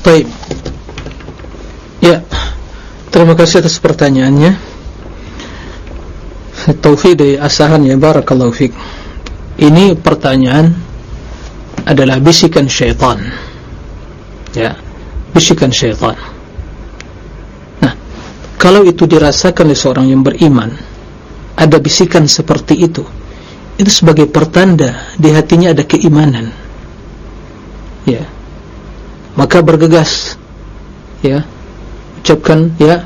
Speaker 1: Baik. Ya. Terima kasih atas pertanyaannya. Taufik dari Asahan ya barakallahu fik. Ini pertanyaan adalah bisikan syaitan. Ya. Bisikan syaitan. Nah, kalau itu dirasakan oleh seorang yang beriman, ada bisikan seperti itu. Itu sebagai pertanda di hatinya ada keimanan. Ya maka bergegas ya ucapkan ya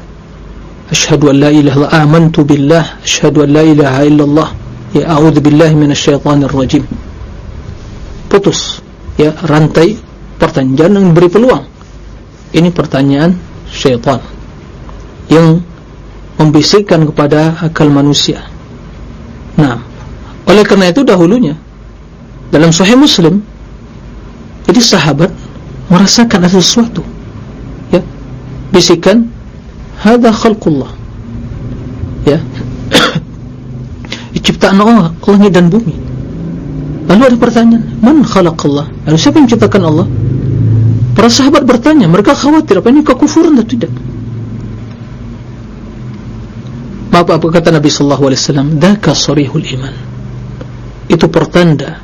Speaker 1: asyhadu an la ilaha illallah amantu billah asyhadu an la ilaha illallah ya a'udzu billahi minasyaitonir rajim. Putus ya rantai pertanyaan yang beri peluang. Ini pertanyaan syaitan yang membisikkan kepada akal manusia. Nah oleh karena itu dahulunya dalam sahih muslim jadi sahabat merasakan ada sesuatu. Ya. Bisikan hadza khalqullah. Ya. Ciptaan Allah langit dan bumi. Lalu ada pertanyaan man khalaq Allah lalu siapa yang menciptakan Allah? Para sahabat bertanya mereka khawatir apa ini kekufuran atau tidak? Apa apa kata Nabi sallallahu alaihi wasallam? Daka sarihul iman. Itu pertanda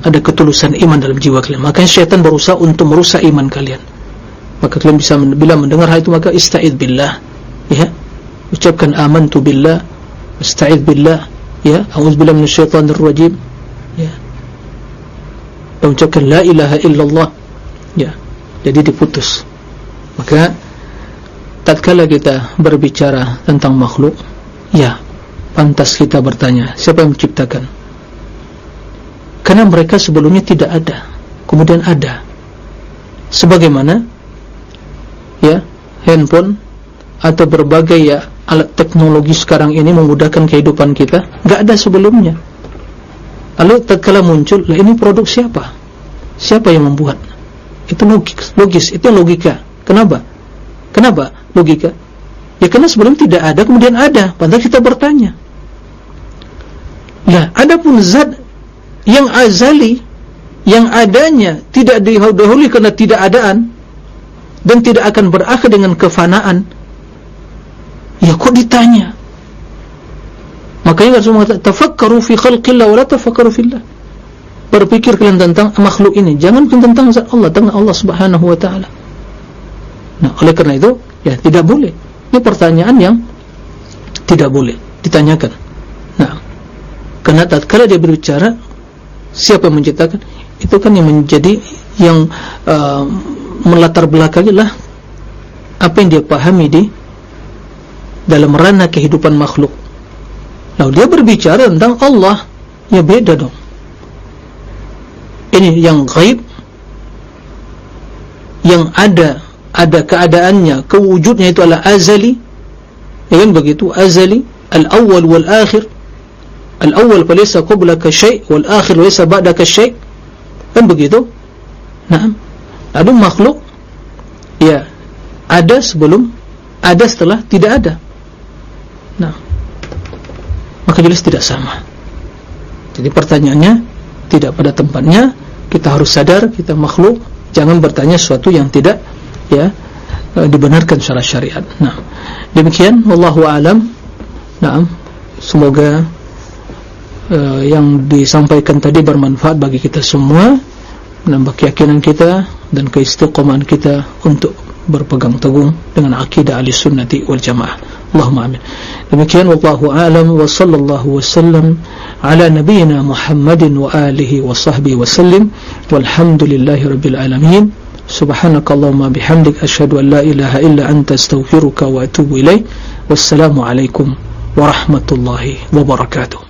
Speaker 1: ada ketulusan iman dalam jiwa kalian. Makanya syaitan berusaha untuk merusak iman kalian. Maka kalian bisa bila mendengar hal itu maka ista'id billah. Ya. Ucapkan amantu billah ista'id billah. Ya. Auzubillahi minasyaitonir rajim ya. Dan ucapkan la ilaha illallah. Ya. Jadi diputus. Maka tatkala kita berbicara tentang makhluk ya pantas kita bertanya siapa yang menciptakan karena mereka sebelumnya tidak ada. Kemudian ada. Sebagaimana ya handphone atau berbagai ya alat teknologi sekarang ini memudahkan kehidupan kita. Enggak ada sebelumnya. Lalu tatkala muncul lah ini produk siapa? Siapa yang membuat? Itu logis, logis itu logika. Kenapa? Kenapa logika? Ya karena sebelum tidak ada kemudian ada. Padahal kita bertanya. Lah ada pun zat yang azali yang adanya tidak dihudahului karena tidak adaan dan tidak akan berakhir dengan kefanaan ya kok ditanya? Makanya Rasulullah mengatakan tafakkaru fi khalqillah wa la tafakkaru fillah. Berpikir kalian tentang makhluk ini. Jangan tentang zat Allah tentang Allah subhanahu wa ta'ala. Nah oleh karena itu ya tidak boleh. Ini pertanyaan yang tidak boleh ditanyakan. Nah karena tatkala dia berbicara siapa yang menciptakan? Itu kan yang menjadi yang uh, melatar belakangi lah apa yang dia pahami di dalam ranah kehidupan makhluk. Lalu dia berbicara tentang Allah ya beda dong. Ini yang gaib yang ada ada keadaannya kewujudnya itu adalah azali. Ya kan? Begitu azali al-awwal wal-akhir al-awwal falaysa qablaka syai' wal-akhir laysa ba'daka syai' kan begitu? Nah lalu makhluk ya ada sebelum ada setelah tidak ada. Nah maka jelas tidak sama. Jadi pertanyaannya tidak pada tempatnya kita harus sadar kita makhluk jangan bertanya sesuatu yang tidak ya e, dibenarkan secara syariat. Nah demikian wallahu alam. Nah semoga uh, yang disampaikan tadi bermanfaat bagi kita semua menambah keyakinan kita dan keistiqomahan kita untuk berpegang teguh dengan akidah ahli sunnati wal jamaah. Allahumma amin. Demikian wallahu alam wa sallallahu wasallam ala nabiyyina Muhammadin wa alihi wa sahbihi wa sallim. Walhamdulillahi rabbil alamin. Subhanakallahumma bihamdik ashhadu an la ilaha illa anta astaghfiruka wa atubu ilaik wassalamu alaikum warahmatullahi wabarakatuh